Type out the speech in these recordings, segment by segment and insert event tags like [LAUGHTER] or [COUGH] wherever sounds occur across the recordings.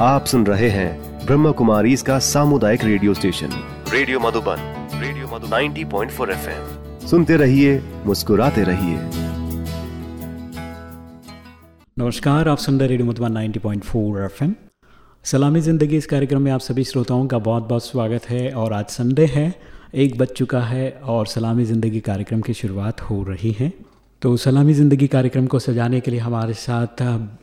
आप सुन रहे हैं ब्रह्म कुमारी इसका सामुदायिक radio station. Radio Madhuban radio Madhuban. 90.4 FM. सुनते रहिए मुस्कुराते रहिए। नमस्कार आप सुन रहे रेडियो मधुबन 90.4 एफएम। सलामी ज़िंदगी इस कार्यक्रम में आप सभी श्रोताओं का बहुत बहुत स्वागत है और आज संडे है एक बज चुका है और सलामी ज़िंदगी कार्यक्रम की शुरुआत हो रही है। तो सलामी ज़िंदगी कार्यक्रम को सजाने के लिए हमारे साथ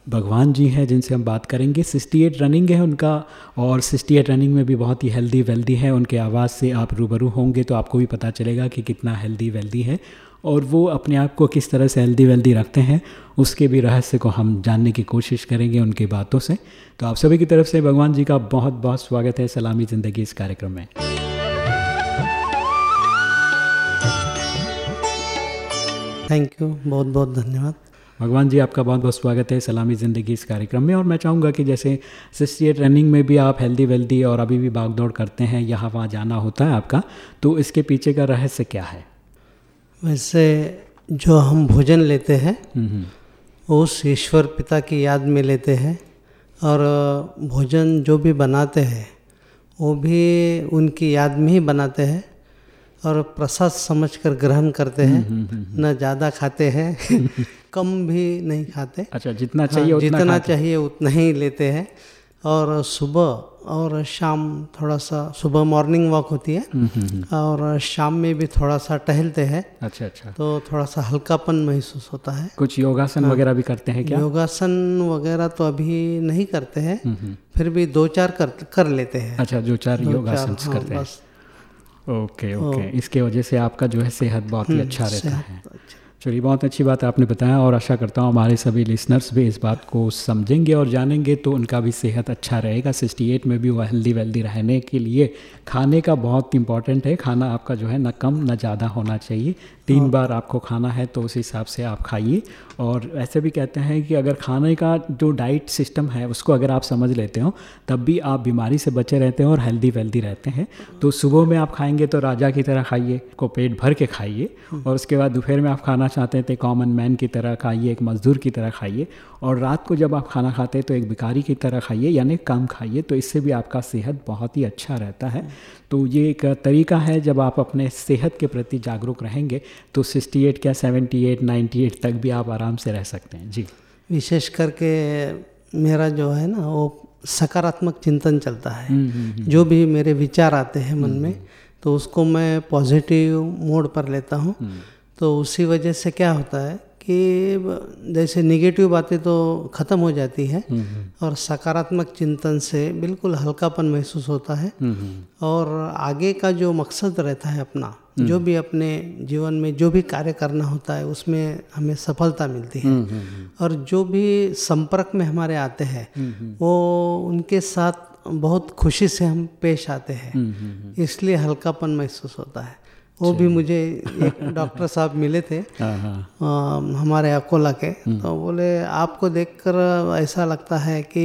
भगवान जी हैं, जिनसे हम बात करेंगे। 68 रनिंग है उनका, और 68 रनिंग में भी बहुत ही हेल्दी वेल्दी है। उनके आवाज़ से आप रूबरू होंगे तो आपको भी पता चलेगा कि कितना हेल्दी वेल्दी है, और वो अपने आप को किस तरह से हेल्दी वेल्दी रखते हैं, उसके भी रहस्य को हम जानने की कोशिश करेंगे उनकी बातों से। तो आप सभी की तरफ़ से भगवान जी का बहुत बहुत स्वागत है सलामी ज़िंदगी इस कार्यक्रम में। थैंक यू बहुत बहुत धन्यवाद। भगवान जी आपका बहुत बहुत स्वागत है सलामी ज़िंदगी इस कार्यक्रम में। और मैं चाहूँगा कि जैसे सिक्सटी एट रनिंग में भी आप हेल्दी वेल्दी और अभी भी भाग दौड़ करते हैं यहाँ वहाँ जाना होता है आपका तो इसके पीछे का रहस्य क्या है? वैसे जो हम भोजन लेते हैं हम्म, हम्म। उस ईश्वर पिता की याद में लेते हैं और भोजन जो भी बनाते हैं वो भी उनकी याद में ही बनाते हैं। और प्रसाद समझकर ग्रहण करते हैं। न ज़्यादा खाते हैं [LAUGHS] कम भी नहीं खाते। अच्छा जितना चाहिए हाँ, उतना जितना चाहिए उतना ही लेते हैं। और सुबह और शाम थोड़ा सा सुबह मॉर्निंग वॉक होती है। हम्म, हम्म, हम्म। और शाम में भी थोड़ा सा टहलते हैं। अच्छा अच्छा। तो थोड़ा सा हल्कापन महसूस होता है। कुछ योगासन वगैरह भी करते हैं क्या? योगासन वगैरह तो अभी नहीं करते हैं। हम्म, हम्म। फिर भी दो चार कर कर लेते हैं। अच्छा जो चार योगासन हाँ, करते हैं। Okay okay. इसके वजह से आपका जो है सेहत बहुत ही अच्छा रहता है। अच्छा। चलिए बहुत अच्छी बात आपने बताया और आशा करता हूँ हमारे सभी लिसनर्स भी इस बात को समझेंगे और जानेंगे तो उनका भी सेहत अच्छा रहेगा। 68 में भी वो हेल्दी वेल्दी रहने के लिए खाने का बहुत इंपॉर्टेंट है। खाना आपका जो है ना कम ना ज़्यादा होना चाहिए। तीन बार आपको खाना है तो उस हिसाब से आप खाइए। और ऐसे भी कहते हैं कि अगर खाने का जो डाइट सिस्टम है उसको अगर आप समझ लेते हो तब भी आप बीमारी से बचे रहते हैं और हेल्दी वेल्दी रहते हैं। तो सुबह में आप खाएँगे तो राजा की तरह खाइए को पेट भर के खाइए। और उसके बाद दोपहर में आप खाना चाहते हैं तो कॉमन मैन की तरह खाइए एक मजदूर की तरह खाइए। और रात को जब आप खाना खाते हैं तो एक भिखारी की तरह खाइए यानी कम खाइए। तो इससे भी आपका सेहत बहुत ही अच्छा रहता है। तो ये एक तरीका है जब आप अपने सेहत के प्रति जागरूक रहेंगे तो 68 क्या 78 98 तक भी आप आराम से रह सकते हैं। जी। विशेष करके मेरा जो है ना वो सकारात्मक चिंतन चलता है। जो भी मेरे विचार आते हैं मन में तो उसको मैं पॉजिटिव मोड पर लेता हूँ। तो उसी वजह से क्या होता है कि जैसे निगेटिव बातें तो ख़त्म हो जाती है और सकारात्मक चिंतन से बिल्कुल हल्कापन महसूस होता है। और आगे का जो मकसद रहता है अपना जो भी अपने जीवन में जो भी कार्य करना होता है उसमें हमें सफलता मिलती है। और जो भी संपर्क में हमारे आते हैं वो उनके साथ बहुत खुशी से हम पेश आते हैं। इसलिए हल्कापन महसूस होता है। वो भी मुझे एक [LAUGHS] डॉक्टर साहब मिले थे। हाँ हाँ। हमारे अकोला के। तो बोले आपको देखकर ऐसा लगता है कि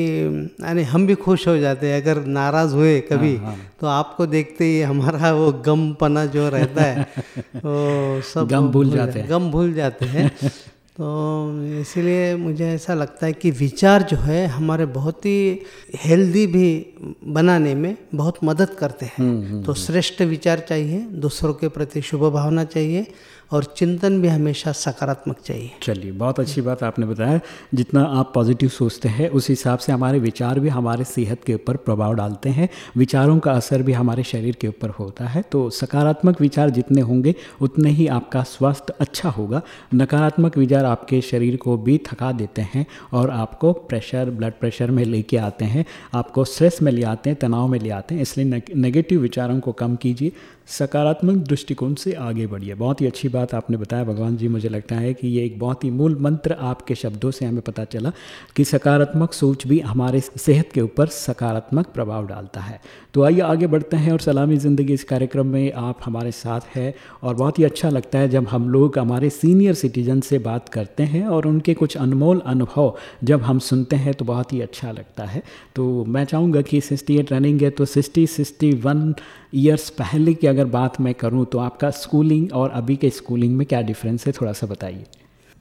यानी हम भी खुश हो जाते हैं अगर नाराज़ हुए कभी तो आपको देखते ही हमारा वो गम पना जो रहता है [LAUGHS] वो सब गम भूल जाते हैं। गम भूल जाते हैं। [LAUGHS] तो इसीलिए मुझे ऐसा लगता है कि विचार जो है हमारे बहुत ही हेल्दी भी बनाने में बहुत मदद करते हैं। तो श्रेष्ठ विचार चाहिए दूसरों के प्रति शुभ भावना चाहिए और चिंतन भी हमेशा सकारात्मक चाहिए। चलिए, बहुत अच्छी बात आपने बताया। जितना आप पॉजिटिव सोचते हैं, उस हिसाब से हमारे विचार भी हमारे सेहत के ऊपर प्रभाव डालते हैं। विचारों का असर भी हमारे शरीर के ऊपर होता है। तो सकारात्मक विचार जितने होंगे, उतने ही आपका स्वास्थ्य अच्छा होगा। नकारात्मक विचार आपके शरीर को भी थका देते हैं और आपको प्रेशर ब्लड प्रेशर में लेके आते हैं। आपको स्ट्रेस में ले आते हैं, तनाव में ले आते हैं। इसलिए नेगेटिव विचारों को कम कीजिए। सकारात्मक दृष्टिकोण से आगे बढ़िए। बहुत ही अच्छी बात आपने बताया। भगवान जी, मुझे लगता है कि ये एक बहुत ही मूल मंत्र आपके शब्दों से हमें पता चला कि सकारात्मक सोच भी हमारे सेहत के ऊपर सकारात्मक प्रभाव डालता है। तो आइए आगे बढ़ते हैं और सलामी ज़िंदगी इस कार्यक्रम में आप हमारे साथ हैं और बहुत ही अच्छा लगता है जब हम लोग हमारे सीनियर सिटीजन से बात करते हैं और उनके कुछ अनमोल अनुभव जब हम सुनते हैं तो बहुत ही अच्छा लगता है। तो मैं चाहूँगा कि सिक्सटी एट रनिंग है तो सिक्सटी सिक्सटी वन ईयर्स पहले की अगर बात मैं करूँ तो आपका स्कूलिंग और अभी के स्कूलिंग में क्या डिफरेंस है थोड़ा सा बताइए।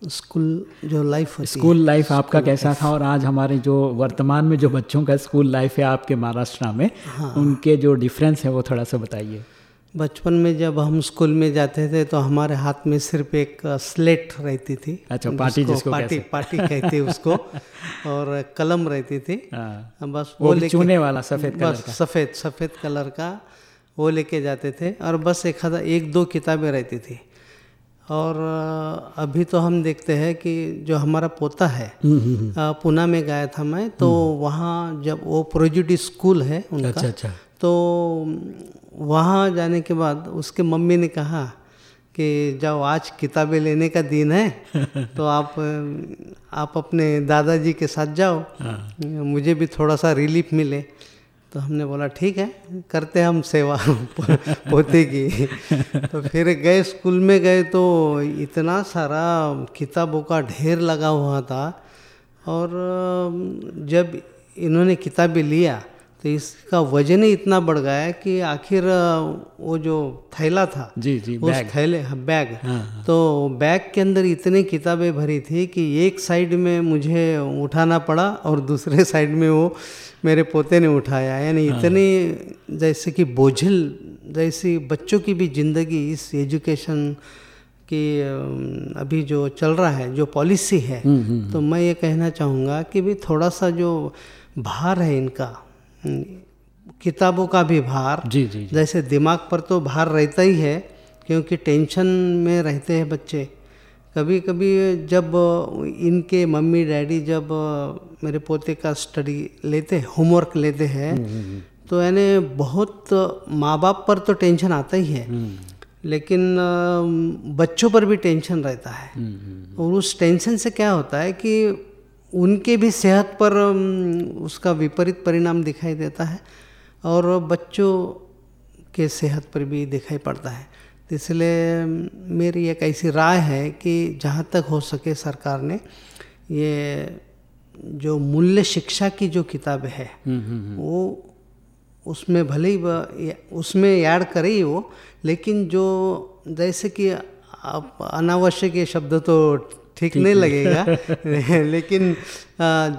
स्कूल जो लाइफ होती स्कूल लाइफ आपका कैसा था? और आज हमारे जो वर्तमान में जो बच्चों का स्कूल लाइफ है आपके महाराष्ट्र में हाँ। उनके जो डिफरेंस है वो थोड़ा सा बताइए। बचपन में जब हम स्कूल में जाते थे तो हमारे हाथ में सिर्फ़ एक स्लेट रहती थी। अच्छा पार्टी जिसको पार्टी पार्टी कहते उसको [LAUGHS] और कलम रहती थी। हाँ। बस वो, वो चुने वाला सफ़ेद कलर का। सफ़ेद सफ़ेद कलर का वो लेके जाते थे और बस एक एक दो किताबें रहती थी। और अभी तो हम देखते हैं कि जो हमारा पोता है हम्म, हम्म, हम्म। पुणे में गया था मैं तो वहाँ जब वो प्रोजुडी स्कूल है उनका अच्छा अच्छा तो वहाँ जाने के बाद उसके मम्मी ने कहा कि जाओ आज किताबें लेने का दिन है [LAUGHS] तो आप आप अपने दादाजी के साथ जाओ हाँ। मुझे भी थोड़ा सा रिलीफ मिले तो हमने बोला, ठीक है, करते हम सेवा [LAUGHS] पोते की। तो फिर गए स्कूल में गए तो इतना सारा किताबों का ढेर लगा हुआ था और जब इन्होंने किताबें लिया तो इसका वज़न ही इतना बढ़ गया है कि आखिर वो जो थैला था जी जी उस बैग थैले हाँ, बैग हाँ, हाँ. तो बैग के अंदर इतनी किताबें भरी थी कि एक साइड में मुझे उठाना पड़ा और दूसरे [LAUGHS] साइड में वो मेरे पोते ने उठाया यानी हाँ। इतनी जैसे कि बोझल जैसी बच्चों की भी ज़िंदगी इस एजुकेशन की अभी जो चल रहा है जो पॉलिसी है हम्म, हम्म, तो मैं ये कहना चाहूँगा कि भी थोड़ा सा जो भार है इनका किताबों का भी भार। जी, जी, जी। जैसे दिमाग पर तो भार रहता ही है क्योंकि टेंशन में रहते हैं बच्चे। कभी कभी जब इनके मम्मी डैडी जब मेरे पोते का स्टडी लेते होमवर्क लेते हैं हम्म, हम्म, हम्म। तो यानी बहुत माँ बाप पर तो टेंशन आता ही है। लेकिन बच्चों पर भी टेंशन रहता है। और उस टेंशन से क्या होता है कि उनके भी सेहत पर उसका विपरीत परिणाम दिखाई देता है और बच्चों के सेहत पर भी दिखाई पड़ता है इसलिए मेरी एक ऐसी राय है कि जहाँ तक हो सके सरकार ने ये जो मूल्य शिक्षा की जो किताब है हम्म, हम्म, हम्म। वो उसमें भले ही उसमें याद करे ही वो लेकिन जो जैसे कि अनावश्यक ये शब्द तो ठीक नहीं लगेगा। [LAUGHS] लेकिन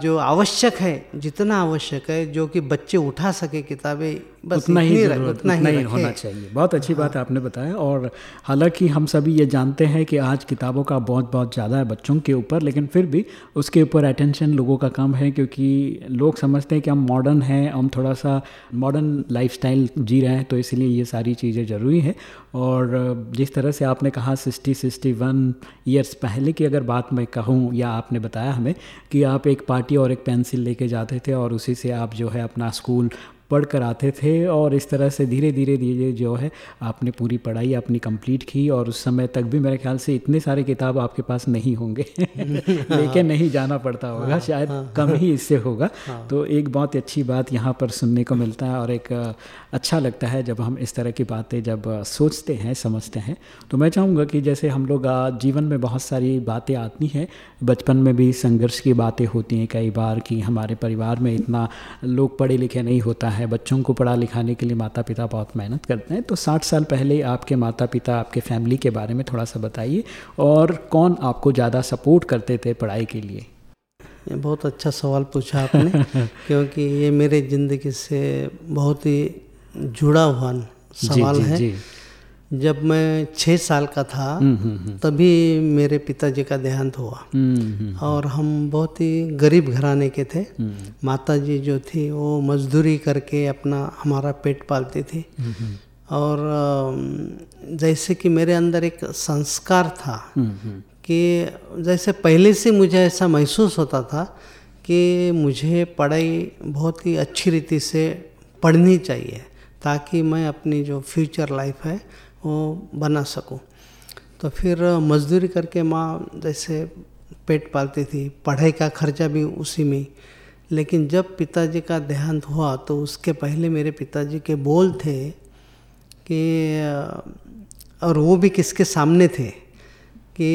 जो आवश्यक है जितना आवश्यक है जो कि बच्चे उठा सके किताबें बस उतना ही रख, उतना, उतना ही, ही होना चाहिए बहुत अच्छी हाँ। बात आपने बताया और हालाँकि हम सभी ये जानते हैं कि आज किताबों का बहुत बहुत ज़्यादा है बच्चों के ऊपर लेकिन फिर भी उसके ऊपर अटेंशन लोगों का कम है क्योंकि लोग समझते हैं कि हम मॉडर्न हैं हम थोड़ा सा मॉडर्न लाइफ जी रहे हैं तो इसलिए ये सारी चीज़ें ज़रूरी हैं और जिस तरह से आपने कहा सिक्सटी सिक्सटी वन ईयर्स पहले की अगर बात मैं कहूँ या आपने बताया हमें कि आप एक पार्टी और एक पेंसिल लेके जाते थे और उसी से आप जो है अपना स्कूल पढ़ कर आते थे और इस तरह से धीरे धीरे धीरे जो है आपने पूरी पढ़ाई अपनी कंप्लीट की और उस समय तक भी मेरे ख्याल से इतने सारे किताब आपके पास नहीं होंगे। [LAUGHS] लेके नहीं जाना पड़ता होगा हाँ, शायद हाँ, कम ही इससे होगा। हाँ, तो एक बहुत अच्छी बात यहाँ पर सुनने को मिलता है और एक अच्छा लगता है जब हम इस तरह की बातें जब सोचते हैं समझते हैं। तो मैं चाहूँगा कि जैसे हम लोग जीवन में बहुत सारी बातें आती हैं बचपन में भी संघर्ष की बातें होती हैं कई बार कि हमारे परिवार में इतना लोग पढ़े लिखे नहीं होता है बच्चों को पढ़ा लिखाने के लिए माता पिता बहुत मेहनत करते हैं तो साठ साल पहले आपके माता पिता आपके फैमिली के बारे में थोड़ा सा बताइए और कौन आपको ज़्यादा सपोर्ट करते थे पढ़ाई के लिए ये बहुत अच्छा सवाल पूछा आपने [LAUGHS] क्योंकि ये मेरे ज़िंदगी से बहुत ही जुड़ा हुआ सवाल जी, जी, है जी. जब मैं छः साल का था हम्म, हम्म, हम्म। तभी मेरे पिताजी का देहांत हुआ। और हम बहुत ही गरीब घराने के थे। माता जी जो थी वो मजदूरी करके अपना हमारा पेट पालती थी। और जैसे कि मेरे अंदर एक संस्कार था कि जैसे पहले से मुझे ऐसा महसूस होता था कि मुझे पढ़ाई बहुत ही अच्छी रीति से पढ़नी चाहिए ताकि मैं अपनी जो फ्यूचर लाइफ है वो बना सकूँ तो फिर मजदूरी करके माँ जैसे पेट पालती थी पढ़ाई का खर्चा भी उसी में लेकिन जब पिताजी का देहांत हुआ तो उसके पहले मेरे पिताजी के बोल थे कि और वो भी किसके सामने थे कि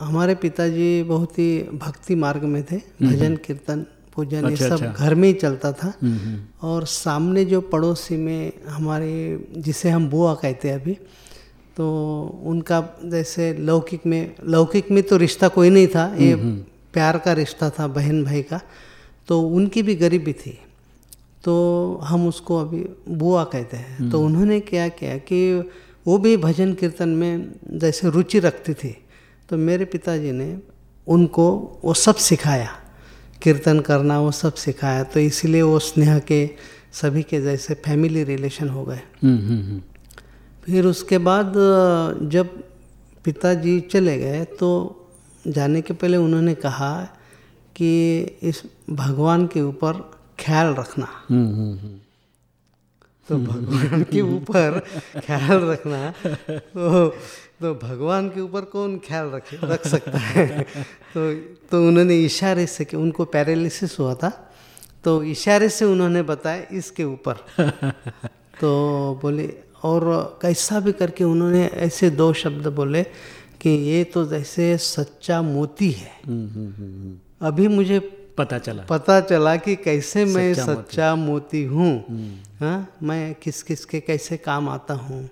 हमारे पिताजी बहुत ही भक्ति मार्ग में थे हम्म, भजन हम्म। कीर्तन पूजन अच्छा, ये सब अच्छा। घर में ही चलता था हम्म, और सामने जो पड़ोसी में हमारे जिसे हम बुआ कहते हैं अभी तो उनका जैसे लौकिक में लौकिक में तो रिश्ता कोई नहीं था ये प्यार का रिश्ता था बहन भाई का। तो उनकी भी गरीबी थी। तो हम उसको अभी बुआ कहते हैं। तो उन्होंने क्या किया कि वो भी भजन कीर्तन में जैसे रुचि रखती थी। तो मेरे पिताजी ने उनको वो सब सिखाया। कीर्तन करना वो सब सिखाया। तो इसीलिए वो स्नेह के सभी के जैसे फैमिली रिलेशन हो गए। हम्म, हम्म, हम्म। फिर उसके बाद जब पिताजी चले गए तो जाने के पहले उन्होंने कहा कि इस भगवान के ऊपर ख्याल रखना। हम्म, हम्म, हम्म। तो भगवान के ऊपर ख्याल रखना तो तो भगवान के ऊपर कौन ख्याल रख रख सकता है? तो तो उन्होंने इशारे से कि उनको पैरालिसिस हुआ था तो इशारे से उन्होंने बताया इसके ऊपर। तो बोले और कैसा भी करके उन्होंने ऐसे दो शब्द बोले कि ये तो जैसे सच्चा मोती है। हम्म, हम्म, हम्म। अभी मुझे पता चला। पता चला कि कैसे मैं सच्चा मोती। हूँ। हाँ मैं किस किस के कैसे काम आता हूँ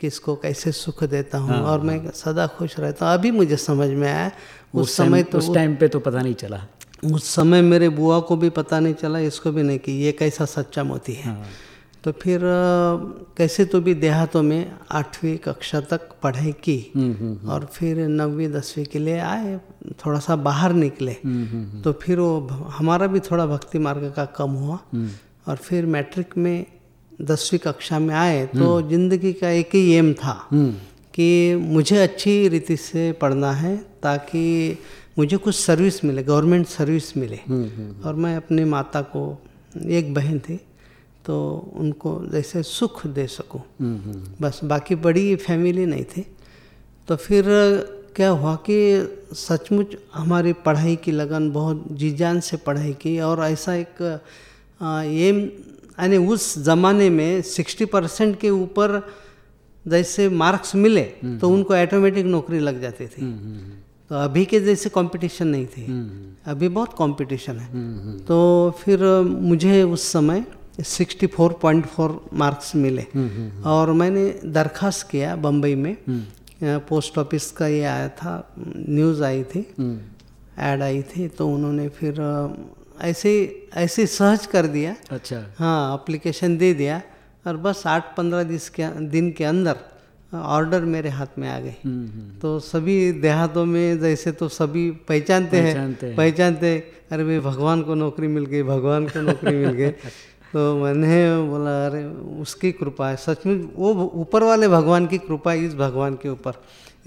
किसको कैसे सुख देता हूँ और मैं सदा खुश रहता हूँ। अभी मुझे समझ में आया उस समय तो उस टाइम पे तो पता नहीं चला। उस समय मेरे बुआ को भी पता नहीं चला इसको भी नहीं कि ये कैसा सच्चा मोती है। तो फिर कैसे तो भी देहातों में आठवीं कक्षा तक पढ़ाई की और फिर नवीं दसवीं के लिए आए थोड़ा सा बाहर निकले। तो फिर वो हमारा भी थोड़ा भक्ति मार्ग का कम हुआ। और फिर मैट्रिक में दसवीं कक्षा में आए तो ज़िंदगी का एक ही एम था कि मुझे अच्छी रीति से पढ़ना है ताकि मुझे कुछ सर्विस मिले गवर्नमेंट सर्विस मिले। और मैं अपनी माता को एक बहन थी तो उनको जैसे सुख दे सकूँ। बस बाकी बड़ी फैमिली नहीं थी। तो फिर क्या हुआ कि सचमुच हमारी पढ़ाई की लगन बहुत जी जान से पढ़ाई की और ऐसा एक एम यानी उस ज़माने में सिक्सटी परसेंट के ऊपर जैसे मार्क्स मिले तो उनको ऑटोमेटिक नौकरी लग जाती थी। तो अभी के जैसे कंपटीशन नहीं थी। अभी बहुत कंपटीशन है। तो फिर मुझे उस समय 64.4 मार्क्स मिले। और मैंने दरखास्त किया बम्बई में। पोस्ट ऑफ़िस का ये आया था न्यूज़ आई थी। ऐड आई थी तो उन्होंने फिर ऐसे ऐसे सहज कर दिया। अच्छा। हाँ अप्लीकेशन दे दिया और बस आठ पंद्रह दिस के दिन के अंदर ऑर्डर मेरे हाथ में आ गई। तो सभी देहातों में जैसे तो सभी पहचानते पहचानते हैं हैं। पहचानते हैं, अरे भाई भगवान को नौकरी मिल गई भगवान को नौकरी मिल गई। [LAUGHS] तो मैंने बोला अरे उसकी कृपा है। सचमुच वो ऊपर वाले भगवान की कृपा है इस भगवान के ऊपर।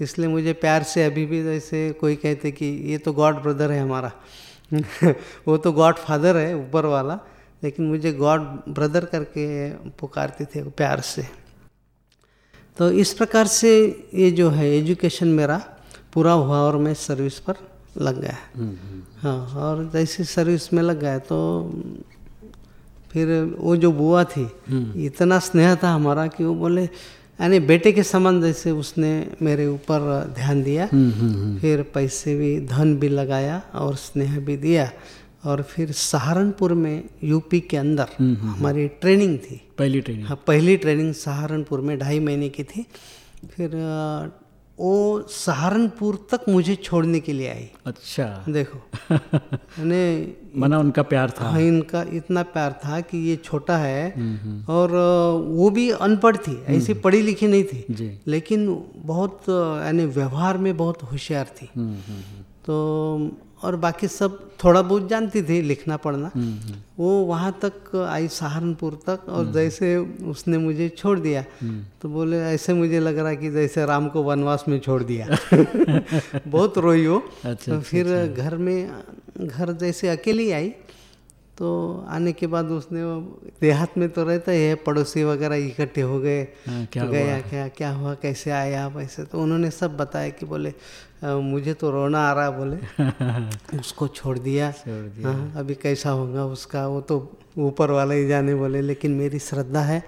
इसलिए मुझे प्यार से अभी भी जैसे कोई कहते कि ये तो गॉड ब्रदर है हमारा। [LAUGHS] वो तो गॉड फादर है ऊपर वाला। लेकिन मुझे गॉड ब्रदर करके पुकारते थे प्यार से। तो इस प्रकार से ये जो है एजुकेशन मेरा पूरा हुआ और मैं सर्विस पर लग गया। हाँ और जैसे सर्विस में लग गया तो फिर वो जो बुआ थी इतना स्नेह था हमारा कि वो बोले यानी बेटे के समान जैसे उसने मेरे ऊपर ध्यान दिया। फिर पैसे भी धन भी लगाया और स्नेह भी दिया। और फिर सहारनपुर में यूपी के अंदर हमारी ट्रेनिंग थी। पहली ट्रेनिंग हाँ पहली ट्रेनिंग सहारनपुर में ढाई महीने की थी। फिर वो सहारनपुर तक मुझे छोड़ने के लिए आई। अच्छा। देखो। [LAUGHS] मैंने मना उनका प्यार था। हाँ इनका इतना प्यार था कि ये छोटा है और वो भी अनपढ़ थी ऐसी पढ़ी लिखी नहीं थी। जी। लेकिन बहुत यानी व्यवहार में बहुत होशियार थी। तो और बाकी सब थोड़ा बहुत जानती थी लिखना पढ़ना। वो वहाँ तक आई सहारनपुर तक और जैसे उसने मुझे छोड़ दिया तो बोले ऐसे मुझे लग रहा कि जैसे राम को वनवास में छोड़ दिया। [LAUGHS] बहुत रोई हो अच्छा, तो फिर अच्छा, घर में घर जैसे अकेली आई तो आने के बाद उसने वो देहात में तो रहता ही है पड़ोसी वगैरह इकट्ठे हो गए। हाँ, क्या तो गया क्या क्या हुआ कैसे आया आप ऐसे तो उन्होंने सब बताया कि बोले "अ, मुझे तो रोना आ रहा बोले। [LAUGHS] उसको छोड़ दिया। हाँ, अभी कैसा होगा उसका वो तो ऊपर वाला ही जाने बोले लेकिन मेरी श्रद्धा है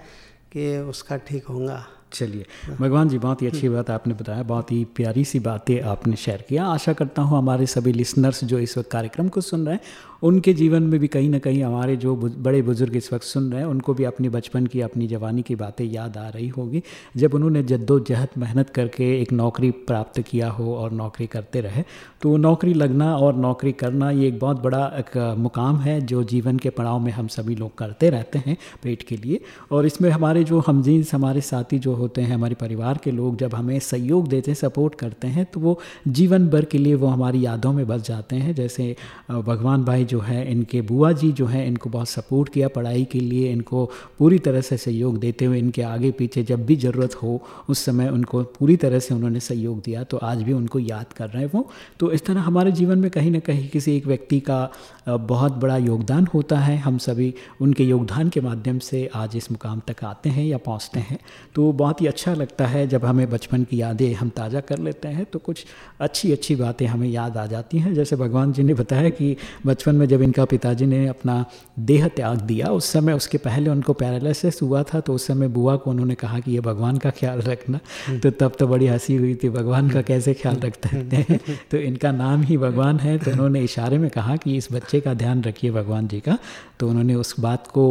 कि उसका ठीक होगा। चलिए, भगवान जी, बहुत ही अच्छी बात आपने बताया, बहुत ही प्यारी सी बातें आपने शेयर किया। आशा करता हूँ हमारे सभी लिसनर्स जो इस वक्त कार्यक्रम को सुन रहे हैं, उनके जीवन में भी कहीं ना कहीं हमारे जो बड़े बुज़ुर्ग इस वक्त सुन रहे हैं, उनको भी अपनी बचपन की, अपनी जवानी की बातें याद आ रही होगी। जब उन्होंने जद्दोजहद, मेहनत करके एक नौकरी प्राप्त किया हो और नौकरी करते रहे तो नौकरी लगना और नौकरी करना ये एक बहुत बड़ा एक मुकाम है जो जीवन के पड़ाव में हम सभी लोग करते रहते हैं पेट के लिए। और इसमें हमारे जो हमजीज हमारे साथी जो होते हैं, हमारे परिवार के लोग जब हमें सहयोग देते हैं, सपोर्ट करते हैं तो वो जीवन भर के लिए वो हमारी यादों में बस जाते हैं। जैसे भगवान भाई जो है, इनके बुआ जी जो है, इनको बहुत सपोर्ट किया पढ़ाई के लिए, इनको पूरी तरह से सहयोग देते हुए, इनके आगे पीछे जब भी ज़रूरत हो, उस समय उनको पूरी तरह से उन्होंने सहयोग दिया तो आज भी उनको याद कर रहे हैं वो। तो इस तरह हमारे जीवन में कहीं ना कहीं किसी एक व्यक्ति का बहुत बड़ा योगदान होता है। हम सभी उनके योगदान के माध्यम से आज इस मुकाम तक आते हैं या पहुँचते हैं। तो बहुत ही अच्छा लगता है जब हमें बचपन की यादें हम ताज़ा कर लेते हैं तो कुछ अच्छी अच्छी बातें हमें याद आ जाती हैं। जैसे भगवान जी ने बताया कि बचपन में जब इनका पिताजी ने अपना देह त्याग दिया उस समय उसके पहले उनको पैरालिसिस हुआ था तो उस समय बुआ को उन्होंने कहा कि ये भगवान का ख्याल रखना। तो तब तो बड़ी हँसी हुई थी भगवान का कैसे ख्याल रखते हैं? तो इनका नाम ही भगवान है। तो उन्होंने इशारे में कहा कि इस बच्चे का ध्यान रखिए भगवान जी का। तो उन्होंने उस बात को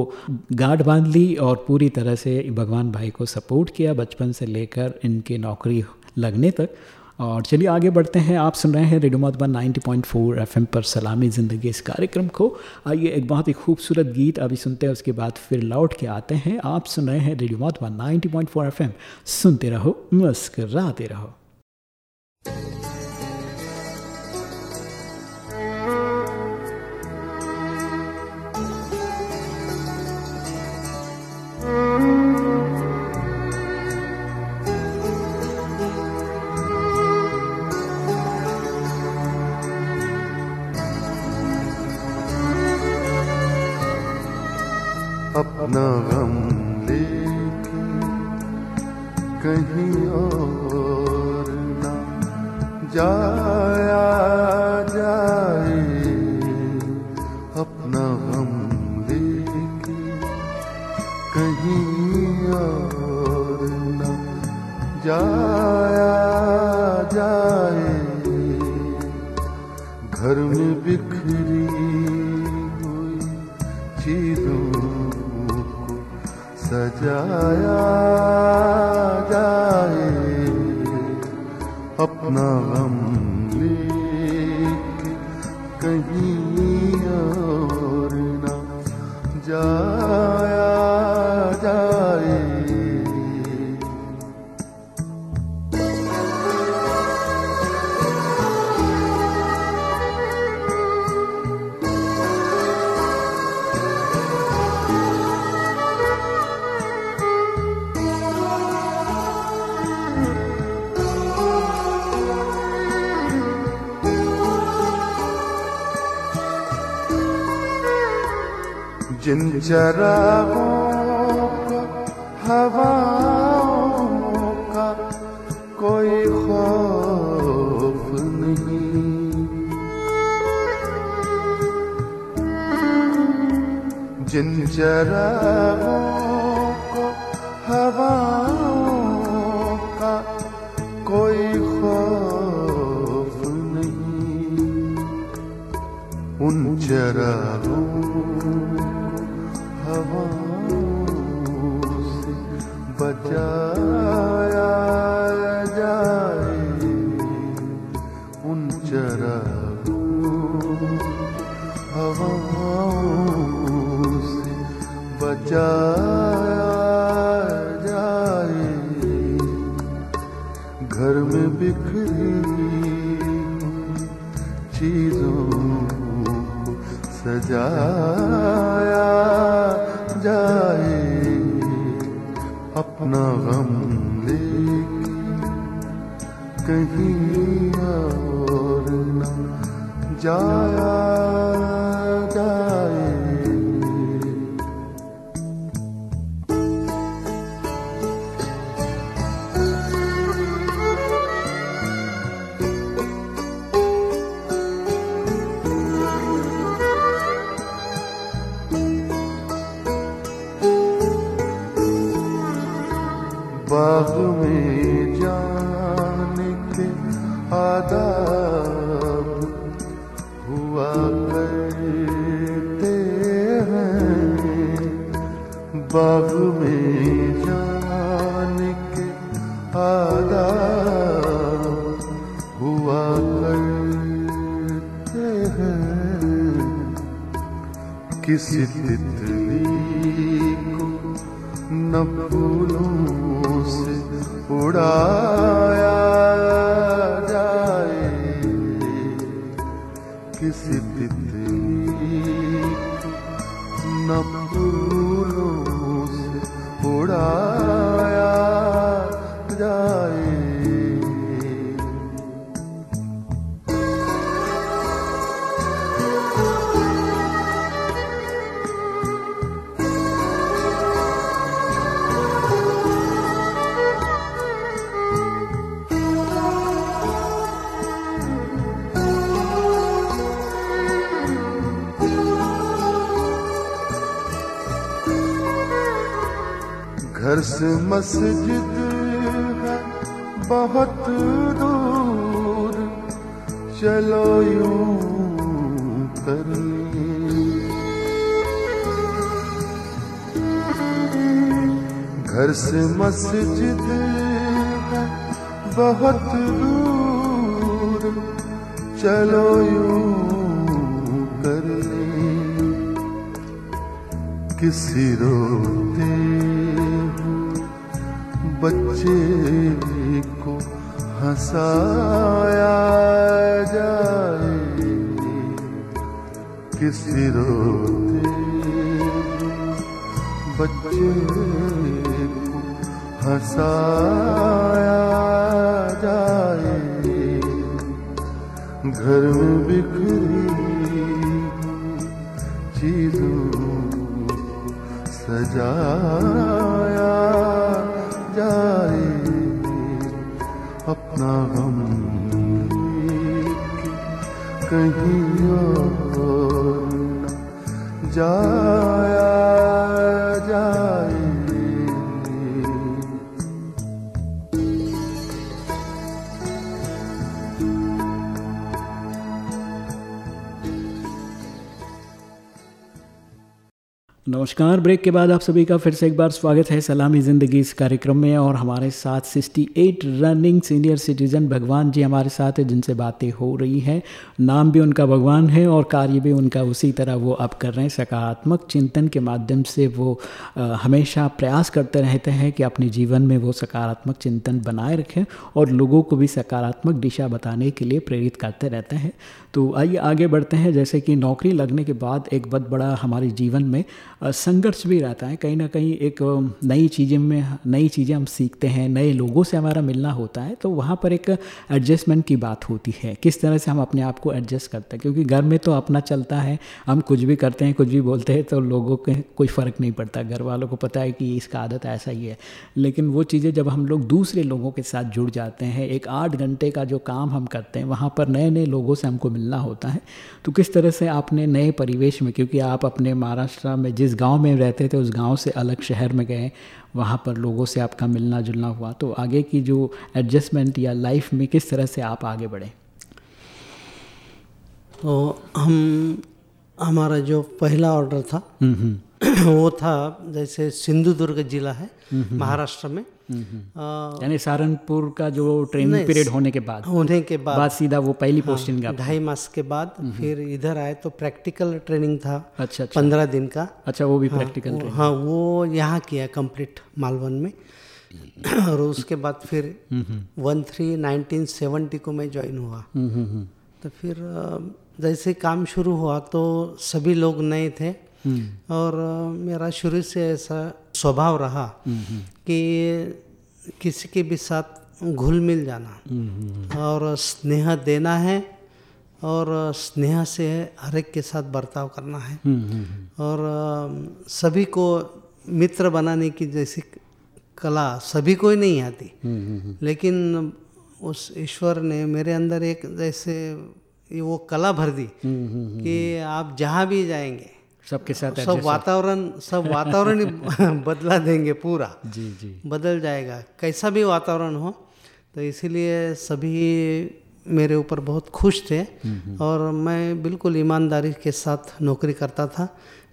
गाढ़ बाँध ली और पूरी तरह से भगवान भाई को सपोर्ट किया बचपन से लेकर इनके नौकरी लगने तक। और चलिए आगे बढ़ते हैं। आप सुन रहे हैं रेडियो मधुबन 90.4 एफएम पर सलामी ज़िंदगी इस कार्यक्रम को। आइए एक बहुत ही खूबसूरत गीत अभी सुनते हैं, उसके बाद फिर लौट के आते हैं। आप सुन रहे हैं रेडियो मधुबन 90.4 एफएम। सुनते रहो, मुस्कराते रहो। अपना गम लेके कहीं और अपना गम जिन चरागों का हवाओं का कोई खौफ नहीं जिन चरागों को हवाओं का कोई खौफ नहीं। उन चरागों मस्जिद है बहुत दूर। चलो यूँ कर घर से मस्जिद है बहुत दूर। चलो यूँ कर किसी रोते बच्चे को हंसाया जाए, किसी रोते बच्चे को हंसाया जाए। घर में बिखरी चीज़ों को नमस्कार। ब्रेक के बाद आप सभी का फिर से एक बार स्वागत है सलामी ज़िंदगी इस कार्यक्रम में और हमारे साथ 68 रनिंग सीनियर सिटीज़न भगवान जी हमारे साथ है जिनसे बातें हो रही हैं। नाम भी उनका भगवान है और कार्य भी उनका उसी तरह वो अब कर रहे हैं। सकारात्मक चिंतन के माध्यम से वो अ, हमेशा प्रयास करते रहते हैं कि अपने जीवन में वो सकारात्मक चिंतन बनाए रखें और लोगों को भी सकारात्मक दिशा बताने के लिए प्रेरित करते रहते हैं। तो आइए आगे बढ़ते हैं। जैसे कि नौकरी लगने के बाद एक बहुत बड़ा हमारे जीवन में संघर्ष भी रहता है। कहीं ना कहीं एक नई चीज़ें में, नई चीज़ें हम सीखते हैं, नए लोगों से हमारा मिलना होता है। तो वहाँ पर एक एडजस्टमेंट की बात होती है। किस तरह से हम अपने आप को एडजस्ट करते हैं? क्योंकि घर में तो अपना चलता है। हम कुछ भी करते हैं, कुछ भी बोलते हैं तो लोगों के कोई फ़र्क नहीं पड़ता। घर वालों को पता है कि इसका आदत ऐसा ही है। लेकिन वो चीज़ें जब हम लोग दूसरे लोगों के साथ जुड़ जाते हैं, एक आठ घंटे का जो काम हम करते हैं, वहाँ पर नए नए लोगों से हमको मिलना होता है। तो किस तरह से आपने नए परिवेश में क्योंकि आप अपने महाराष्ट्र में जिस गाँव में रहते थे उस गाँव से अलग शहर में गए वहाँ पर लोगों से आपका मिलना जुलना हुआ तो आगे की जो एडजस्टमेंट या लाइफ में किस तरह से आप आगे बढ़े? तो हम हमारा जो पहला ऑर्डर था वो था जैसे सिंधुदुर्ग जिला है महाराष्ट्र में। यानी सहारनपुर का जो ट्रेनिंग पीरियड होने के बाद। होने के बाद। बाद सीधा वो पहली पोस्टिंग का ढाई मास के बाद फिर इधर आए तो प्रैक्टिकल ट्रेनिंग था अच्छा अच्छा। पंद्रह दिन का। अच्छा वो भी प्रैक्टिकल वो- हाँ वो यहाँ किया कंप्लीट मालवन में। और उसके बाद फिर वन थ्री नाइनटीन सेवेंटी को मैं ज्वाइन हुआ। तो फिर जैसे काम शुरू हुआ तो सभी लोग नए थे। और मेरा शुरू से ऐसा स्वभाव रहा कि किसी के भी साथ घुल मिल जाना और स्नेह देना है और स्नेह से हर एक के साथ बर्ताव करना है। और सभी को मित्र बनाने की जैसी कला सभी को ही नहीं आती। लेकिन उस ईश्वर ने मेरे अंदर एक जैसे वो कला भर दी कि आप जहाँ भी जाएँगे सबके साथ सब वातावरण सब वातावरण ही [LAUGHS] बदला देंगे पूरा। जी जी। बदल जाएगा। कैसा भी वातावरण हो तो इसीलिए सभी मेरे ऊपर बहुत खुश थे और मैं बिल्कुल ईमानदारी के साथ नौकरी करता था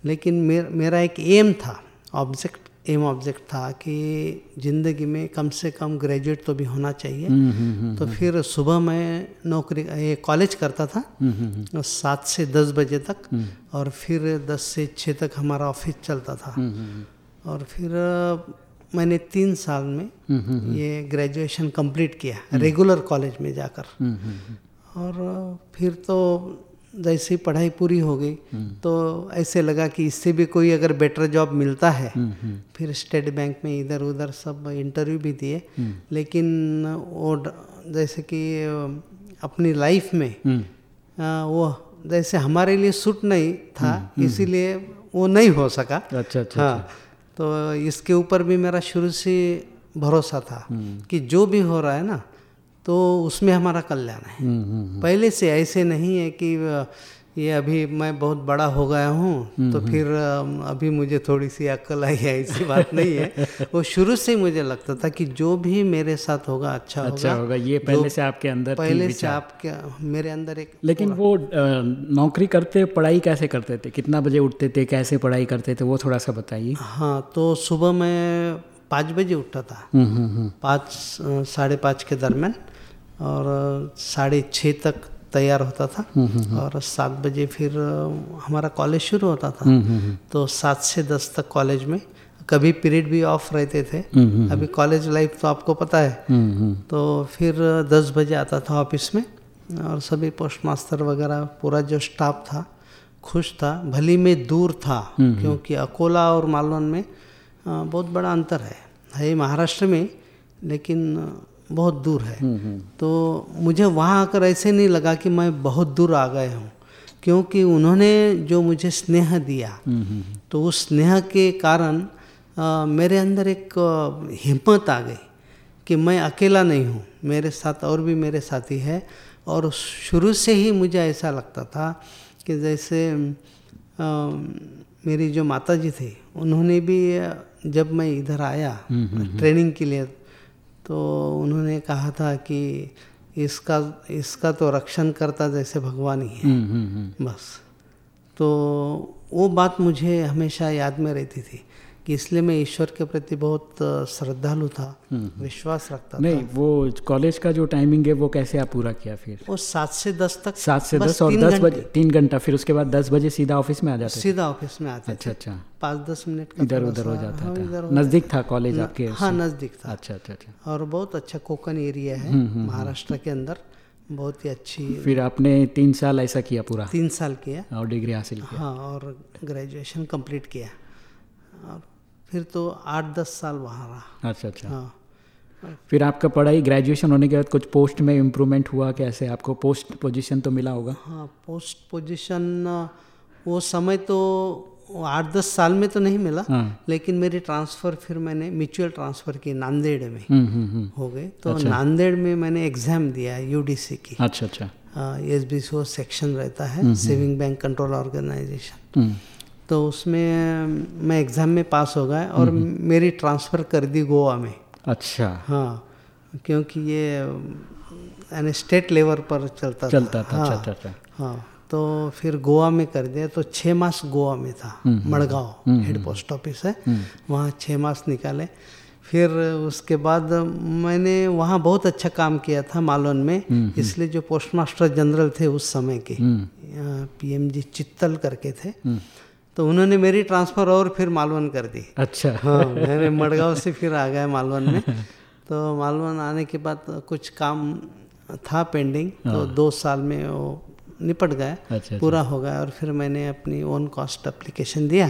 लेकिन मेर, मेरा एक एम था ऑब्जेक्ट एम ऑब्जेक्ट था कि ज़िंदगी में कम से कम ग्रेजुएट तो भी होना चाहिए। तो फिर सुबह मैं नौकरी ये कॉलेज करता था। सात से दस बजे तक और फिर दस से छः तक हमारा ऑफ़िस चलता था। और फिर मैंने तीन साल में ये ग्रेजुएशन कंप्लीट किया रेगुलर कॉलेज में जाकर। और फिर तो जैसे ही पढ़ाई पूरी हो गई तो ऐसे लगा कि इससे भी कोई अगर बेटर जॉब मिलता है फिर स्टेट बैंक में इधर उधर सब इंटरव्यू भी दिए। लेकिन वो जैसे कि अपनी लाइफ में वो जैसे हमारे लिए सूट नहीं था इसीलिए वो नहीं हो सका। अच्छा अच्छा हाँ तो इसके ऊपर भी मेरा शुरू से भरोसा था कि जो भी हो रहा है ना तो उसमें हमारा कल्याण है। हम्म, हम्म, पहले से ऐसे नहीं है कि ये अभी मैं बहुत बड़ा हो गया हूँ तो फिर अभी मुझे थोड़ी सी अक्ल आई है ऐसी बात नहीं है। [LAUGHS] वो शुरू से ही मुझे लगता था कि जो भी मेरे साथ होगा अच्छा होगा अच्छा होगा। ये पहले से आपके अंदर थी पहले से आपके मेरे अंदर एक लेकिन वो नौकरी करते पढ़ाई कैसे करते थे? कितना बजे उठते थे? कैसे पढ़ाई करते थे? वो थोड़ा सा बताइए। हाँ तो सुबह मैं पाँच बजे उठता था। हम्म, हम्म, हम्म, पाँच साढ़े पाँच के दरमियान। और साढ़े छः तक तैयार होता था। और सात बजे फिर हमारा कॉलेज शुरू होता था। तो सात से दस तक कॉलेज में। कभी पीरियड भी ऑफ़ रहते थे। अभी कॉलेज लाइफ तो आपको पता है। हम्म, हम्म, तो फिर दस बजे आता था ऑफ़िस में। और सभी पोस्ट मास्टर वगैरह पूरा जो स्टाफ था खुश था। भली में दूर था क्योंकि अकोला और मालवन में बहुत बड़ा अंतर है। है महाराष्ट्र में लेकिन बहुत दूर है। तो मुझे वहाँ आकर ऐसे नहीं लगा कि मैं बहुत दूर आ गए हूँ क्योंकि उन्होंने जो मुझे स्नेह दिया तो उस स्नेह के कारण अ, मेरे अंदर एक हिम्मत आ गई कि मैं अकेला नहीं हूँ मेरे साथ और भी मेरे साथी है। और शुरू से ही मुझे ऐसा लगता था कि जैसे अ, मेरी जो माता जी थी उन्होंने भी जब मैं इधर आया ट्रेनिंग के लिए तो उन्होंने कहा था कि इसका इसका तो रक्षण करता जैसे भगवान ही है। हुँ, हुँ, हुँ. बस। तो वो बात मुझे हमेशा याद में रहती थी। कि इसलिए मैं ईश्वर के प्रति बहुत श्रद्धालु था विश्वास रखता नहीं था। नहीं वो कॉलेज का जो टाइमिंग है वो कैसे आप पूरा किया फिर? वो सात से दस तक सात से दस और दस बजे तीन घंटा फिर उसके बाद दस बजे सीधा ऑफ़िस में आ जाते सीधा ऑफ़िस में आते अच्छा अच्छा। पाँच दस मिनट का इधर उधर हो जाता हाँ, था। नज़दीक था। कॉलेज आपके हाँ नज़दीक था। अच्छा अच्छा अच्छा। और बहुत अच्छा कोकन एरिया है हम्म, महाराष्ट्र के अंदर। बहुत ही अच्छी फिर आपने तीन साल ऐसा किया पूरा? तीन साल किया। और डिग्री हासिल किया? हाँ और ग्रेजुएशन कंप्लीट किया। और फिर तो आठ दस साल वहाँ रहा। अच्छा अच्छा। हाँ। फिर आपका पढ़ाई ग्रेजुएशन होने के बाद कुछ पोस्ट में इम्प्रूवमेंट हुआ कैसे? आपको पोस्ट पोजीशन तो मिला होगा। हाँ पोस्ट पोजीशन वो समय तो आठ दस साल में तो नहीं मिला हाँ। लेकिन मेरी ट्रांसफ़र फिर मैंने म्यूचुअल ट्रांसफ़र की नांदेड़ में। हम्म हम्म हम्म। हो गए तो अच्छा। नांदेड़ में मैंने एग्ज़ाम दिया यूडीसी की। अच्छा अच्छा। एस बी सेक्शन रहता है सेविंग बैंक कंट्रोल ऑर्गेनाइजेशन तो उसमें मैं एग्ज़ाम में पास हो गया और मेरी ट्रांसफ़र कर दी गोवा में। अच्छा। हाँ क्योंकि ये यानी स्टेट लेवल पर चलता चलता था था हाँ, अच्छा अच्छा। अच्छा हाँ तो फिर गोवा में कर दिया। तो छः मास गोवा में था मड़गांव हेड पोस्ट ऑफ़िस है। वहाँ छः मास निकाले। फिर उसके बाद मैंने वहाँ बहुत अच्छा काम किया था मालवन में। इसलिए जो पोस्ट मास्टर जनरल थे उस समय के पीएमजी चित्तल करके थे। तो उन्होंने मेरी ट्रांसफ़र और फिर मालवन कर दी। अच्छा। हाँ मेरे मड़गांव से फिर आ गए मालवन में। तो मालवन आने के बाद कुछ काम था पेंडिंग तो दो साल में वो निपट गया अच्छा, अच्छा। पूरा हो गया और फिर मैंने अपनी ओन कॉस्ट एप्लीकेशन दिया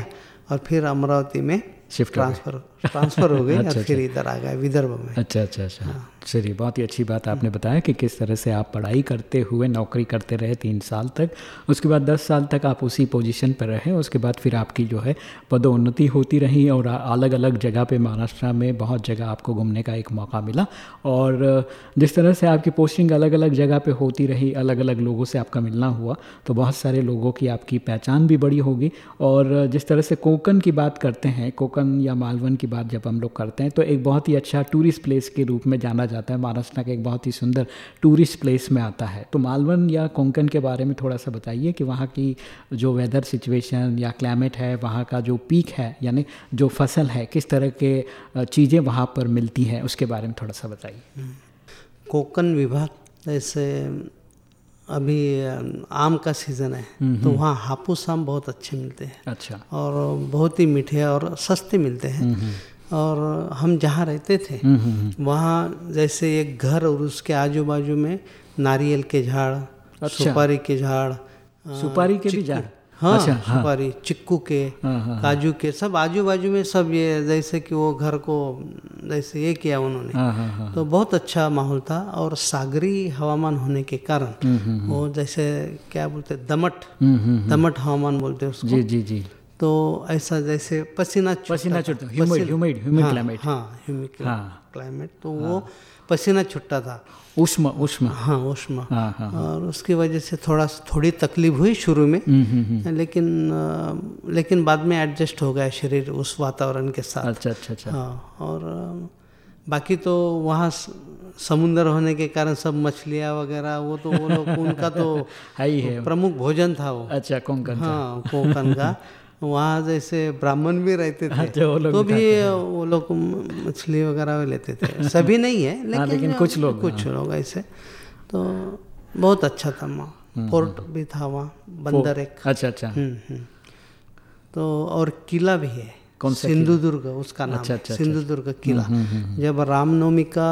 और फिर अमरावती में शिफ्ट हो ट्रांसफ़र ट्रांसफ़र हो गई [LAUGHS] और फिर इधर आ गया विदर्भ में। अच्छा अच्छा अच्छा। चलिए बहुत ही अच्छी बात आपने बताया कि किस तरह से आप पढ़ाई करते हुए नौकरी करते रहे तीन साल तक। उसके बाद दस साल तक आप उसी पोजीशन पर रहे उसके बाद फिर आपकी जो है पदोन्नति होती रही और अलग अलग जगह पे महाराष्ट्र में बहुत जगह आपको घूमने का एक मौका मिला। और जिस तरह से आपकी पोस्टिंग अलग अलग जगह पर होती रही अलग अलग लोगों से आपका मिलना हुआ तो बहुत सारे लोगों की आपकी पहचान भी बड़ी होगी। और जिस तरह से कोकन की बात करते हैं कोकन या मालवन की बात जब हम लोग करते हैं तो एक बहुत ही अच्छा टूरिस्ट प्लेस के रूप में जाना जाता है महाराष्ट्र का एक बहुत ही सुंदर टूरिस्ट प्लेस में आता है तो मालवन या कोंकण के बारे में थोड़ा सा बताइए कि वहाँ की जो वेदर सिचुएशन या क्लाइमेट है, वहाँ का जो पीक है, यानी जो फ़सल है, किस तरह के चीज़ें वहाँ पर मिलती हैं, उसके बारे में थोड़ा सा बताइए। कोकन विभाग जैसे अभी आम का सीज़न है हम्म, तो हम्म। वहाँ हापुस आम बहुत अच्छे मिलते हैं अच्छा और बहुत ही मीठे और सस्ते मिलते हैं और हम जहाँ रहते थे हम्म, हम्म, हम्म। वहाँ जैसे एक घर और उसके आजू बाजू में नारियल के झाड़ अच्छा। सुपारी के झाड़ सुपारी के भी झाड़ हाँ अच्छा, हाँ। सुपारी चिक्कू के हाँ, हाँ, काजू के सब आजू बाजू में सब ये जैसे कि वो घर को जैसे ये किया उन्होंने। हाँ, हाँ, हाँ, तो बहुत अच्छा माहौल था और सागरी हवामान होने के कारण वो जैसे क्या बोलते दमट दमट हवामान बोलते उसको। जी जी जी। तो ऐसा जैसे पसीना पसीना छुटता ह्यूमिड ह्यूमिड ह्यूमिड क्लाइमेट हाँ ह्यूमिड हाँ क्लाइमेट तो वो पसीना छुट्टा था। उष्म उष्म। हाँ उष्म। हाँ, हाँ, हाँ, और उसकी वजह से थोड़ा थोड़ी तकलीफ़ हुई शुरू में। हम्म, हम्म, हम्म। लेकिन लेकिन बाद में एडजस्ट हो गया शरीर उस वातावरण के साथ। अच्छा अच्छा अच्छा। हाँ और बाकी तो वहाँ समुंदर होने के कारण सब मछलियाँ वगैरह वो तो वो लोग उनका तो [LAUGHS] है ही है। प्रमुख भोजन था वो। अच्छा कोंकण हाँ कोंकण का। [LAUGHS] वहाँ जैसे ब्राह्मण भी रहते थे अच्छा, वो तो भी वो लोग मछली वगैरह भी लेते थे। सभी नहीं है लेकिन, हाँ, लेकिन कुछ लोग कुछ हाँ। लोग ऐसे। तो बहुत अच्छा था वहाँ। फोर्ट हम्म। भी था वहाँ बंदर एक। अच्छा अच्छा। हम्म, तो और किला भी है। कौन सा सिंधुदुर्ग उसका नाम अच्छा, अच्छा, अच्छा, सिंधुदुर्ग किला। हम्म, हम्म, हम्म, जब रामनवमी का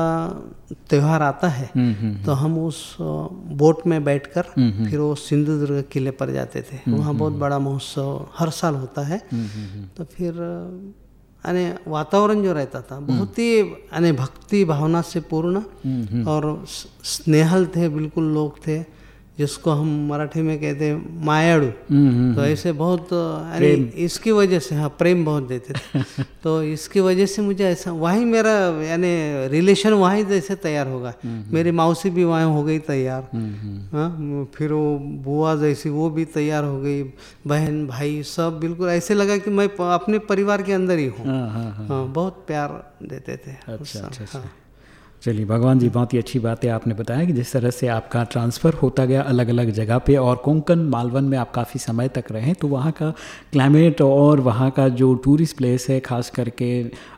त्यौहार आता है तो हम उस बोट में बैठकर फिर वो सिंधुदुर्ग किले पर जाते थे। वहाँ बहुत बड़ा महोत्सव हर साल होता है। तो फिर अने वातावरण जो रहता था बहुत ही यानी भक्ति भावना से पूर्ण और स्नेहल थे बिल्कुल लोग थे। जिसको हम मराठी में कहते हैं मायाड़ू। हम्म, हम्म, तो हम्म। ऐसे बहुत इसकी वजह से हाँ प्रेम बहुत देते थे। [LAUGHS] तो इसकी वजह से मुझे ऐसा वहीं मेरा यानी रिलेशन वहीं जैसे तैयार होगा। मेरी मौसी भी वहाँ हो गई तैयार। हाँ फिर वो बुआ जैसी वो भी तैयार हो गई। बहन भाई सब बिल्कुल ऐसे लगा कि मैं अपने परिवार के अंदर ही हूँ। हाँ, हाँ, हाँ।, हाँ बहुत प्यार देते थे। अच्छा अच्छा, अच्छा। चलिए, भगवान जी, बहुत ही अच्छी बात है आपने बताया कि जिस तरह से आपका ट्रांसफ़र होता गया अलग अलग जगह पे और कोंकण मालवन में आप काफ़ी समय तक रहे तो वहाँ का क्लाइमेट और वहाँ का जो टूरिस्ट प्लेस है, ख़ास करके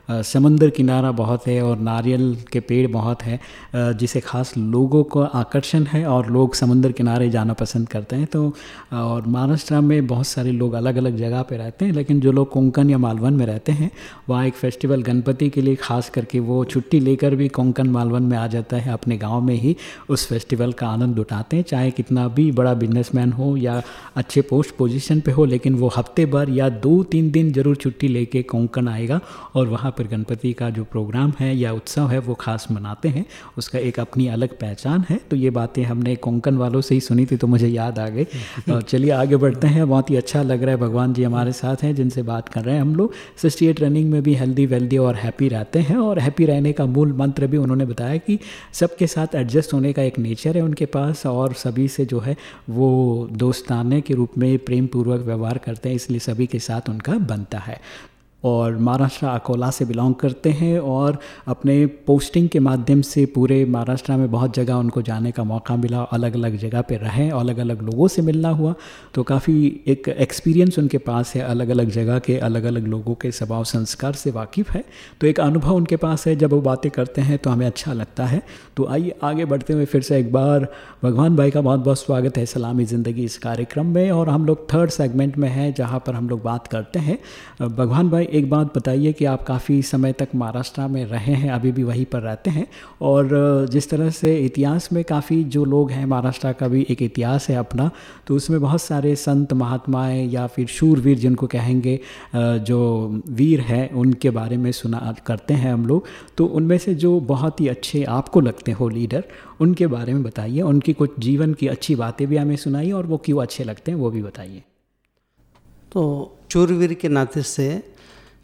समंदर किनारा बहुत है और नारियल के पेड़ बहुत है जिसे ख़ास लोगों को आकर्षण है और लोग समंदर किनारे जाना पसंद करते हैं। तो और महाराष्ट्र में बहुत सारे लोग अलग अलग जगह पे रहते हैं, लेकिन जो लोग कोंकण या मालवन में रहते हैं, वहाँ एक फेस्टिवल गणपति के लिए ख़ास करके वो छुट्टी लेकर भी कोंकण मालवन में आ जाता है, अपने गाँव में ही उस फेस्टिवल का आनंद उठाते हैं। चाहे कितना भी बड़ा बिजनेसमैन हो या अच्छे पोस्ट पोजिशन पर हो, लेकिन वो हफ़्ते भर या दो तीन दिन ज़रूर छुट्टी लेके कोंकण आएगा और वहाँ पर गणपति का जो प्रोग्राम है या उत्सव है वो खास मनाते हैं। उसका एक अपनी अलग पहचान है। तो ये बातें हमने कोंकण वालों से ही सुनी थी तो मुझे याद आ गई। [LAUGHS] और चलिए आगे बढ़ते हैं। बहुत ही अच्छा लग रहा है। भगवान जी हमारे साथ हैं जिनसे बात कर रहे हैं हम लोग। सिक्सटी एट रनिंग में भी हेल्दी वेल्दी और हैप्पी रहते हैं। और हैप्पी रहने का मूल मंत्र भी उन्होंने बताया कि सबके साथ एडजस्ट होने का एक नेचर है उनके पास और सभी से जो है वो दोस्ताने के रूप में प्रेम पूर्वक व्यवहार करते हैं इसलिए सभी के साथ उनका बनता है। और महाराष्ट्र अकोला से बिलोंग करते हैं और अपने पोस्टिंग के माध्यम से पूरे महाराष्ट्र में बहुत जगह उनको जाने का मौका मिला अलग अलग जगह पे रहें अलग अलग लोगों से मिलना हुआ। तो काफ़ी एक एक्सपीरियंस उनके पास है अलग अलग जगह के अलग अलग लोगों के स्वभाव संस्कार से वाकिफ़ है। तो एक अनुभव उनके पास है, जब वो बातें करते हैं तो हमें अच्छा लगता है। तो आइए, आगे बढ़ते हुए फिर से एक बार, भगवान भाई का बहुत बहुत स्वागत है सलामी ज़िंदगी इस कार्यक्रम में। और हम लोग थर्ड सेगमेंट में हैं, जहाँ पर हम लोग बात करते हैं। भगवान भाई एक बात बताइए कि आप काफ़ी समय तक महाराष्ट्र में रहे हैं, अभी भी वहीं पर रहते हैं और जिस तरह से इतिहास में काफ़ी जो लोग हैं महाराष्ट्र का भी एक इतिहास है अपना तो उसमें बहुत सारे संत महात्माएँ या फिर शूरवीर जिनको कहेंगे जो वीर हैं, उनके बारे में सुना करते हैं हम लोग। तो उनमें से जो बहुत ही अच्छे आपको लगते हो लीडर, उनके बारे में बताइए। उनकी कुछ जीवन की अच्छी बातें भी हमें सुनाइए और वो क्यों अच्छे लगते हैं वो भी बताइए। तो चूरवीर के नाते से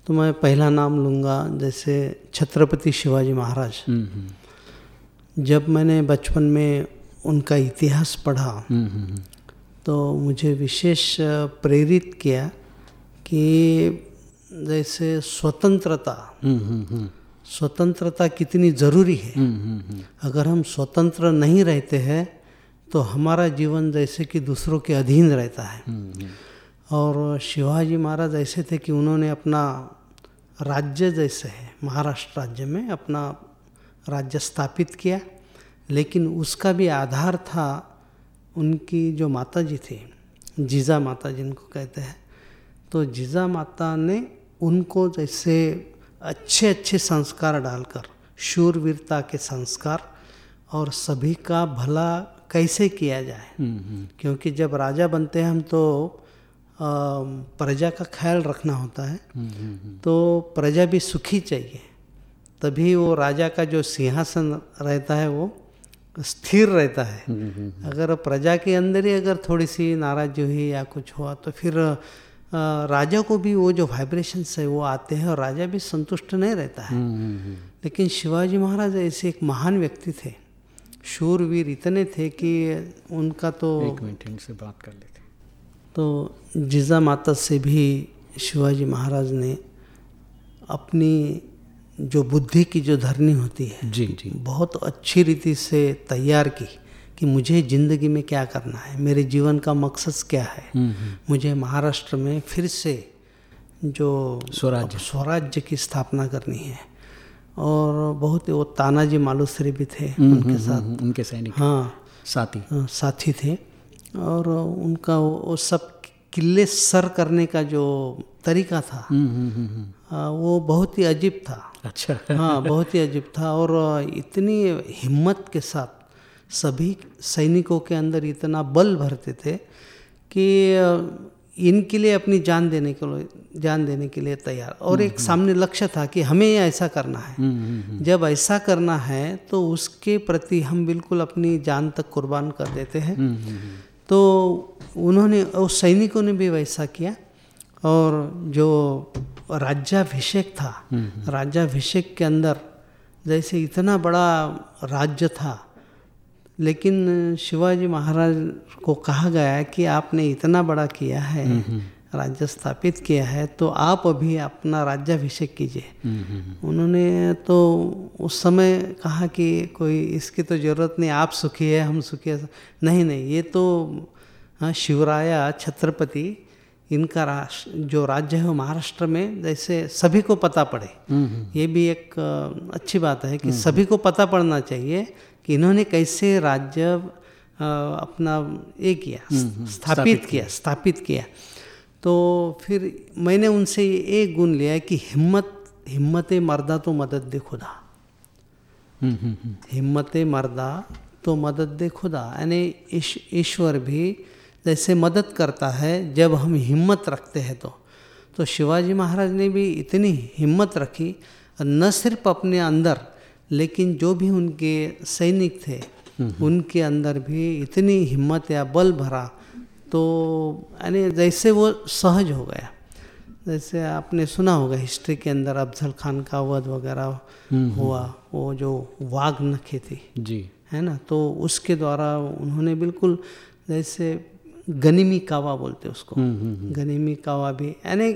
तो मैं पहला नाम लूँगा जैसे छत्रपति शिवाजी महाराज। हम्म, हम्म। जब मैंने बचपन में उनका इतिहास पढ़ा हम्म, तो मुझे विशेष प्रेरित किया कि जैसे स्वतंत्रता स्वतंत्रता कितनी ज़रूरी है। अगर हम स्वतंत्र नहीं रहते हैं तो हमारा जीवन जैसे कि दूसरों के अधीन रहता है। और शिवाजी महाराज ऐसे थे कि उन्होंने अपना राज्य जैसे है महाराष्ट्र राज्य में अपना राज्य स्थापित किया। लेकिन उसका भी आधार था उनकी जो माता जी थी जीजा माता जिनको कहते हैं। तो जीजा माता ने उनको जैसे अच्छे अच्छे संस्कार डालकर शूरवीरता के संस्कार और सभी का भला कैसे किया जाए? क्योंकि जब राजा बनते हैं हम तो प्रजा का ख्याल रखना होता है। तो प्रजा भी सुखी चाहिए। तभी वो राजा का जो सिंहासन रहता है वो स्थिर रहता है। अगर प्रजा के अंदर ही अगर थोड़ी सी नाराज़ी हुई या कुछ हुआ तो फिर राजा को भी वो जो वाइब्रेशंस है वो आते हैं और राजा भी संतुष्ट नहीं रहता है। लेकिन शिवाजी महाराज ऐसे एक महान व्यक्ति थे। शूरवीर इतने थे कि उनका तो एक मिनट से बात कर लेते तो जिजा माता से भी शिवाजी महाराज ने अपनी जो बुद्धि की जो धरनी होती है जी जी। बहुत अच्छी रीति से तैयार की कि मुझे ज़िंदगी में क्या करना है मेरे जीवन का मकसद क्या है। मुझे महाराष्ट्र में फिर से जो स्वराज्य। स्वराज्य की स्थापना करनी है। और बहुत वो तानाजी मालूसरी भी थे उनके साथ। उनके सैनिक। हाँ। साथी। हाँ, साथी थे। और उनका वो सब किले सर करने का जो तरीका था आ, वो बहुत ही अजीब था। अच्छा। हाँ बहुत ही अजीब था और इतनी हिम्मत के साथ सभी सैनिकों के अंदर इतना बल भरते थे कि इनके लिए अपनी जान देने के लिए जान देने के लिए तैयार। और एक सामने लक्ष्य था कि हमें ऐसा करना है। जब ऐसा करना है तो उसके प्रति हम बिल्कुल अपनी जान तक कुर्बान कर देते हैं। तो उन्होंने उस सैनिकों ने भी वैसा किया। और जो राज्याभिषेक था राज्याभिषेक के अंदर जैसे इतना बड़ा राज्य था लेकिन शिवाजी महाराज को कहा गया कि आपने इतना बड़ा किया है राज्य स्थापित किया है तो आप अभी अपना राज्याभिषेक कीजिए। उन्होंने तो उस समय कहा कि कोई इसकी तो ज़रूरत नहीं आप सुखी है हम सुखी है। नहीं नहीं ये तो हाँ शिवराया छत्रपति इनका राष्ट्र जो राज्य है महाराष्ट्र में जैसे सभी को पता पड़े। ये भी एक अच्छी बात है कि सभी को पता पड़ना चाहिए कि इन्होंने कैसे राज्य अपना ये किया स्थापित किया। स्थापित किया। तो फिर मैंने उनसे एक गुण लिया कि हिम्मत हिम्मत मर्दा तो मदद दे खुदा। हिम्मत मर्दा तो मदद दे खुदा। यानी ईश्वर इश, भी जैसे मदद करता है जब हम हिम्मत रखते हैं तो। तो शिवाजी महाराज ने भी इतनी हिम्मत रखी न सिर्फ़ अपने अंदर लेकिन जो भी उनके सैनिक थे उनके अंदर भी इतनी हिम्मत या बल भरा तो यानी जैसे वो सहज हो गया। जैसे आपने सुना होगा हिस्ट्री के अंदर अफजल खान का वध वगैरह हुआ वो जो वाघ नखे थी। जी। है ना? तो उसके द्वारा उन्होंने बिल्कुल जैसे गनीमी कावा बोलते उसको। गनीमी कावा भी यानी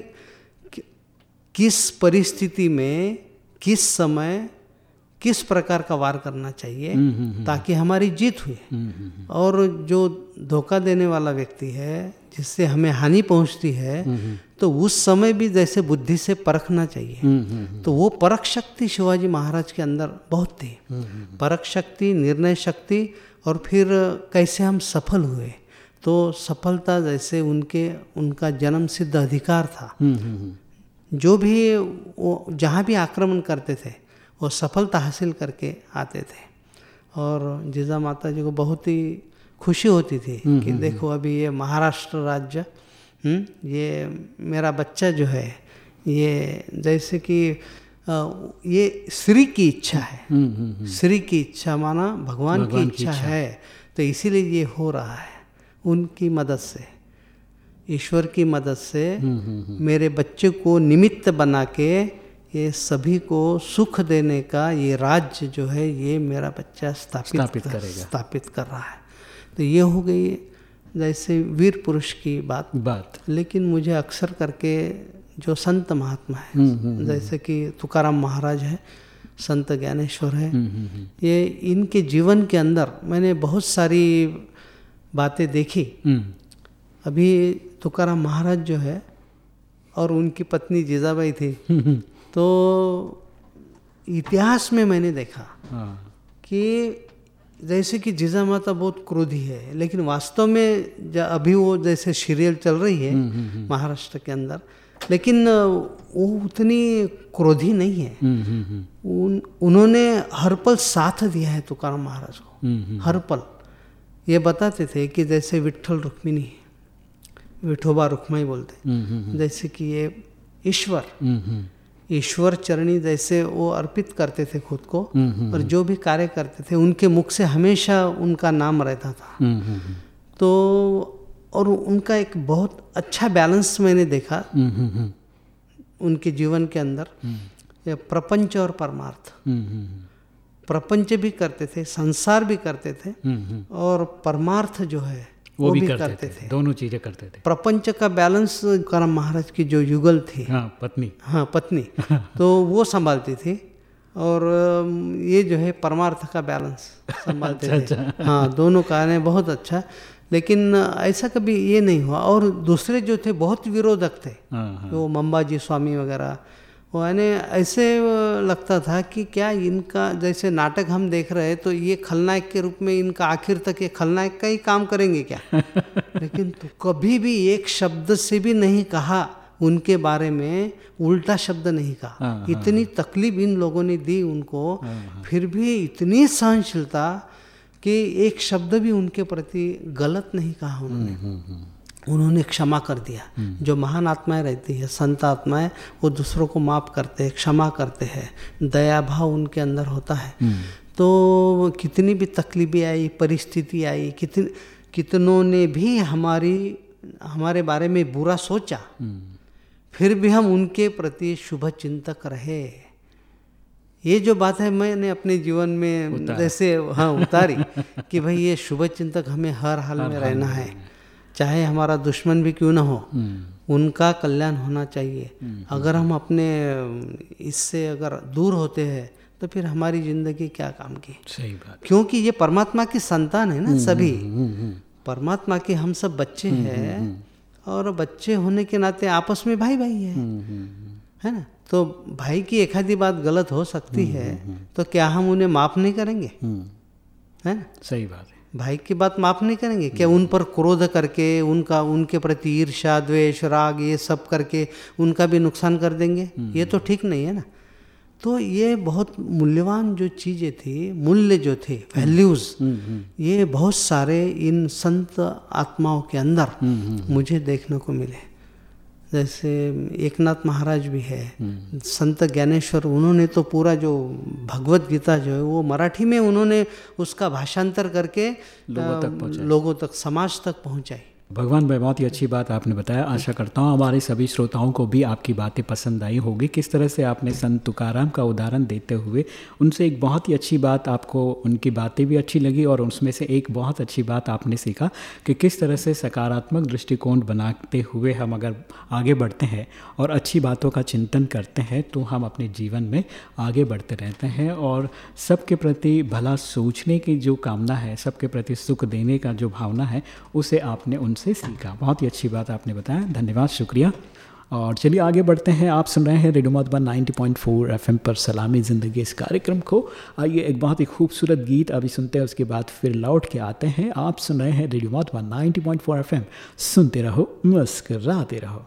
किस परिस्थिति में किस समय किस प्रकार का वार करना चाहिए ताकि हमारी जीत हुई। और जो धोखा देने वाला व्यक्ति है जिससे हमें हानि पहुँचती है तो उस समय भी जैसे बुद्धि से परखना चाहिए। तो वो परख शक्ति शिवाजी महाराज के अंदर बहुत थी। परख शक्ति निर्णय शक्ति और फिर कैसे हम सफल हुए। तो सफलता जैसे उनके उनका जन्म सिद्ध अधिकार था। जो भी वो जहाँ भी आक्रमण करते थे वो सफलता हासिल करके आते थे। और जीजा माता जी को बहुत ही खुशी होती थी कि देखो अभी ये महाराष्ट्र राज्य हम्म, ये मेरा बच्चा जो है ये जैसे कि ये श्री की इच्छा है। श्री की इच्छा माना भगवान, की इच्छा है। तो इसीलिए ये हो रहा है। उनकी मदद से ईश्वर की मदद से मेरे बच्चे को निमित्त बना के ये सभी को सुख देने का ये राज्य जो है ये मेरा बच्चा स्थापित स्थापित कर, करेगा। स्थापित कर रहा है। तो ये हो गई जैसे वीर पुरुष की बात। बात। लेकिन मुझे अक्सर करके जो संत महात्मा है जैसे कि तुकाराम महाराज है संत ज्ञानेश्वर है ये इनके जीवन के अंदर मैंने बहुत सारी बातें देखी। हम्म, अभी तुकाराम महाराज जो है और उनकी पत्नी जीजाबाई थी तो इतिहास में मैंने देखा हाँ। कि जैसे कि जीजा माता बहुत क्रोधी है लेकिन वास्तव में ज- अभी वो जैसे सीरियल चल रही है महाराष्ट्र के अंदर लेकिन वो उतनी क्रोधी नहीं है। हम्म, हम्म, हम्म, उन उन्होंने हर पल साथ दिया है तुकार महाराज को। हम्म, हर पल। ये बताते थे कि जैसे विठल रुक्मिणी विठोबा रुक्माई बोलते हम्म, हम्म, जैसे कि ये ईश्वर। हम्म, हम्म, ईश्वर चरणी जैसे वो अर्पित करते थे खुद को हम्म, और जो भी कार्य करते थे उनके मुख से हमेशा उनका नाम रहता था। हम्म, हम्म, तो और उनका एक बहुत अच्छा बैलेंस मैंने देखा हम्म, हम्म, हम्म, उनके जीवन के अंदर। प्रपंच और परमार्थ। हम्म, हम्म, प्रपंच भी करते थे संसार भी करते थे हम्म, हम्म, और परमार्थ जो है वो भी भी करते करते थे थे। दोनों चीज़ें करते थे। प्रपंच का बैलेंस करम महाराज की जो युगल थी। हाँ पत्नी। हाँ पत्नी। [LAUGHS] तो वो संभालती थी और ये जो है परमार्थ का बैलेंस संभालते थे। अच्छा। हाँ दोनों कार्य बहुत अच्छा। लेकिन ऐसा कभी ये नहीं हुआ। और दूसरे जो थे बहुत विरोधक थे। हाँ हाँ। वो मंबाजी स्वामी वगैरह वो यानी ऐसे लगता था कि क्या इनका जैसे नाटक हम देख रहे हैं तो ये खलनायक के रूप में इनका आखिर तक ये खलनायक का ही काम करेंगे क्या? [LAUGHS] लेकिन तो कभी भी एक शब्द से भी नहीं कहा उनके बारे में उल्टा शब्द नहीं कहा। हाँ, इतनी तकलीफ़ इन लोगों ने दी उनको फिर भी इतनी सहनशीलता कि एक शब्द भी उनके प्रति गलत नहीं कहा उन्होंने। उन्होंने क्षमा कर दिया। जो महान आत्माएँ रहती है संत आत्माएँ वो दूसरों को माफ़ करते हैं क्षमा करते हैं। दया भाव उनके अंदर होता है। तो कितनी भी तकलीफें आई परिस्थिति आई कितन कितनों ने भी हमारी हमारे बारे में बुरा सोचा। फिर भी हम उनके प्रति शुभ चिंतक रहे। ये जो बात है मैंने अपने जीवन में जैसे हाँ उतारी [LAUGHS] कि भाई ये शुभ चिंतक हमें हर हाल हर में रहना है। चाहे हमारा दुश्मन भी क्यों ना हो उनका कल्याण होना चाहिए। अगर हम अपने इससे अगर दूर होते हैं तो फिर हमारी ज़िंदगी क्या काम की? सही बात। क्योंकि ये परमात्मा की संतान है ना सभी। परमात्मा के हम सब बच्चे हैं और बच्चे होने के नाते आपस में भाई भाई है है ना? तो भाई की एक आधी बात गलत हो सकती है तो क्या हम उन्हें माफ़ नहीं करेंगे? है ना? सही बात है। भाई की बात माफ़ नहीं करेंगे? क्या उन पर क्रोध करके उनका उनके प्रति ईर्षा द्वेष राग ये सब करके उनका भी नुकसान कर देंगे? ये तो ठीक नहीं है ना। तो ये बहुत मूल्यवान जो चीज़ें थी मूल्य जो थे वैल्यूज़ ये बहुत सारे इन संत आत्माओं के अंदर मुझे देखने को मिले। जैसे एकनाथ महाराज भी है संत ज्ञानेश्वर उन्होंने तो पूरा जो भगवत गीता जो है वो मराठी में उन्होंने उसका भाषांतर करके लोगों तक लोगों तक समाज तक पहुंचाई। भगवान, भाई, बहुत ही अच्छी बात आपने बताया। आशा करता हूँ हमारे सभी श्रोताओं को भी आपकी बातें पसंद आई होगी। किस तरह से आपने संत तुकाराम का उदाहरण देते हुए, उनसे एक बहुत ही अच्छी बात आपको, उनकी बातें भी अच्छी लगी और उसमें से एक बहुत अच्छी बात आपने सीखा कि किस तरह से सकारात्मक दृष्टिकोण बनाते हुए हम अगर आगे बढ़ते हैं और अच्छी बातों का चिंतन करते हैं तो हम अपने जीवन में आगे बढ़ते रहते हैं और सबके प्रति भला सोचने की जो कामना है, सबके प्रति सुख देने का जो भावना है, उसे आपने उनसे सीखा। बहुत ही अच्छी बात आपने बताया। धन्यवाद, शुक्रिया। और चलिए आगे बढ़ते हैं। आप सुन रहे हैं रेडियो मधुबन 90.4 एफएम पर सलामी ज़िंदगी। इस कार्यक्रम को आइए एक बहुत ही खूबसूरत गीत अभी सुनते हैं, उसके बाद फिर लौट के आते हैं। आप सुन रहे हैं रेडियो मधुबन 90.4 एफएम। सुनते रहो, मुस्कराते रहो।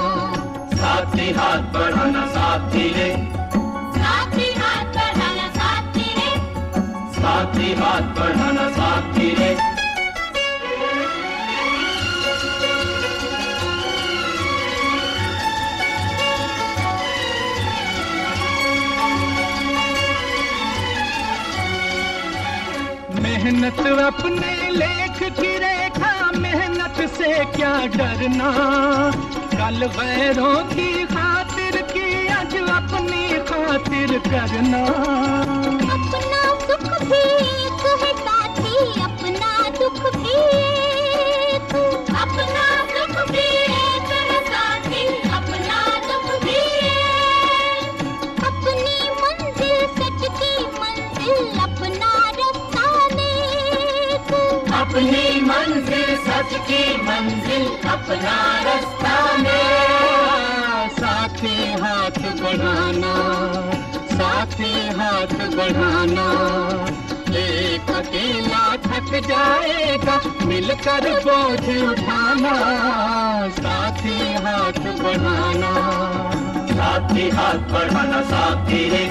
साथी हाथ बढ़ाना साथी रे। साथी हाथ बढ़ाना साथी रे। साथी हाथ बढ़ाना साथी रे। मेहनत अपने लेख की रेखा मेहनत से क्या डरना? कल गैरों की खातिर की आज अपनी खातिर करना। अपना सुख भी एक है साथी अपना दुख भी एक। अपना सुख भी एक है साथी अपना दुख भी एक। अपनी मंजिल सच की मंजिल अपना रास्ता नेक। अपनी मंजिल सच की मंजिल अपना रास्ता में। साथी हाथ बढ़ाना साथी हाथ बढ़ाना। एक अकेला थक जाएगा मिलकर बोझ उठाना। साथी हाथ बढ़ाना। साथी हाथ बढ़ाना साथी रे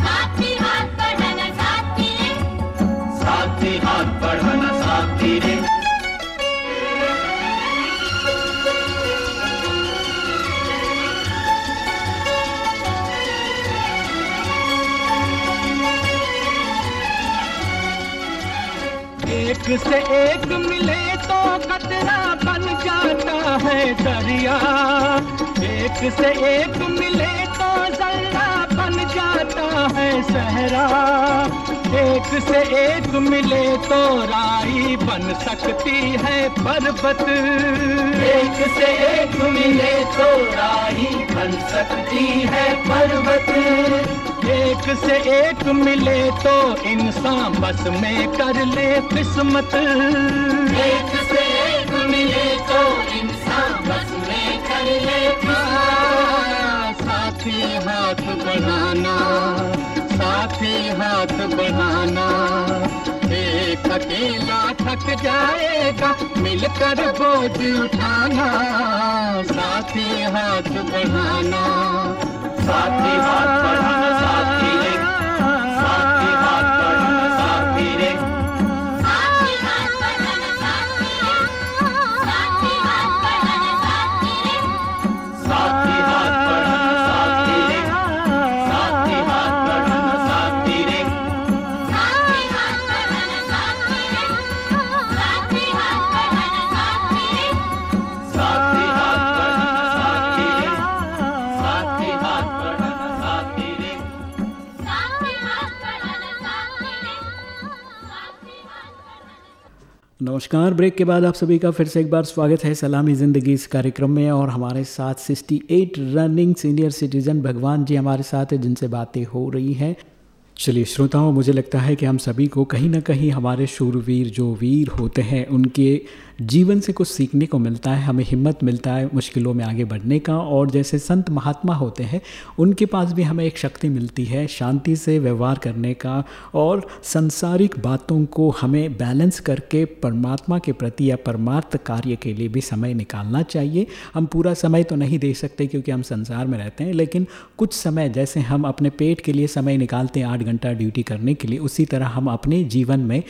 साथी हाथ बढ़ाना साथी रे साथी हाथ बढ़ाना साथी रे से एक मिले तो कतरा बन जाता है दरिया। एक से एक मिले तो जल्ला बन जाता है सहरा। एक से एक मिले तो राई बन सकती है पर्वत। एक से एक मिले तो राई बन सकती है पर्वत। एक से एक मिले तो इंसान बस में कर ले किस्मत। एक से एक मिले तो इंसान बस में कर ले साथी हाथ बढ़ाना साथी हाथ बढ़ाना। एक अकेला थक जाएगा मिलकर बोझ उठाना। साथी हाथ बढ़ाना साथी हाथ बढ़ाना साथी नमस्कार। ब्रेक के बाद आप सभी का फिर से एक बार स्वागत है सलामी ज़िंदगी इस कार्यक्रम में और हमारे साथ 68 रनिंग सीनियर सिटीज़न भगवान जी हमारे साथ हैं, जिनसे बातें हो रही हैं। चलिए, श्रोताओं, मुझे लगता है कि हम सभी को कहीं ना कहीं हमारे शूरवीर जो वीर होते हैं, उनके जीवन से कुछ सीखने को मिलता है, हमें हिम्मत मिलता है मुश्किलों में आगे बढ़ने का और जैसे संत महात्मा होते हैं, उनके पास भी हमें एक शक्ति मिलती है शांति से व्यवहार करने का और संसारिक बातों को हमें बैलेंस करके परमात्मा के प्रति या परमार्थ कार्य के लिए भी समय निकालना चाहिए। हम पूरा समय तो नहीं दे सकते क्योंकि हम संसार में रहते हैं, लेकिन कुछ समय जैसे हम अपने पेट के लिए समय निकालते हैं, आठ घंटा ड्यूटी करने के लिए, उसी तरह हम अपने जीवन में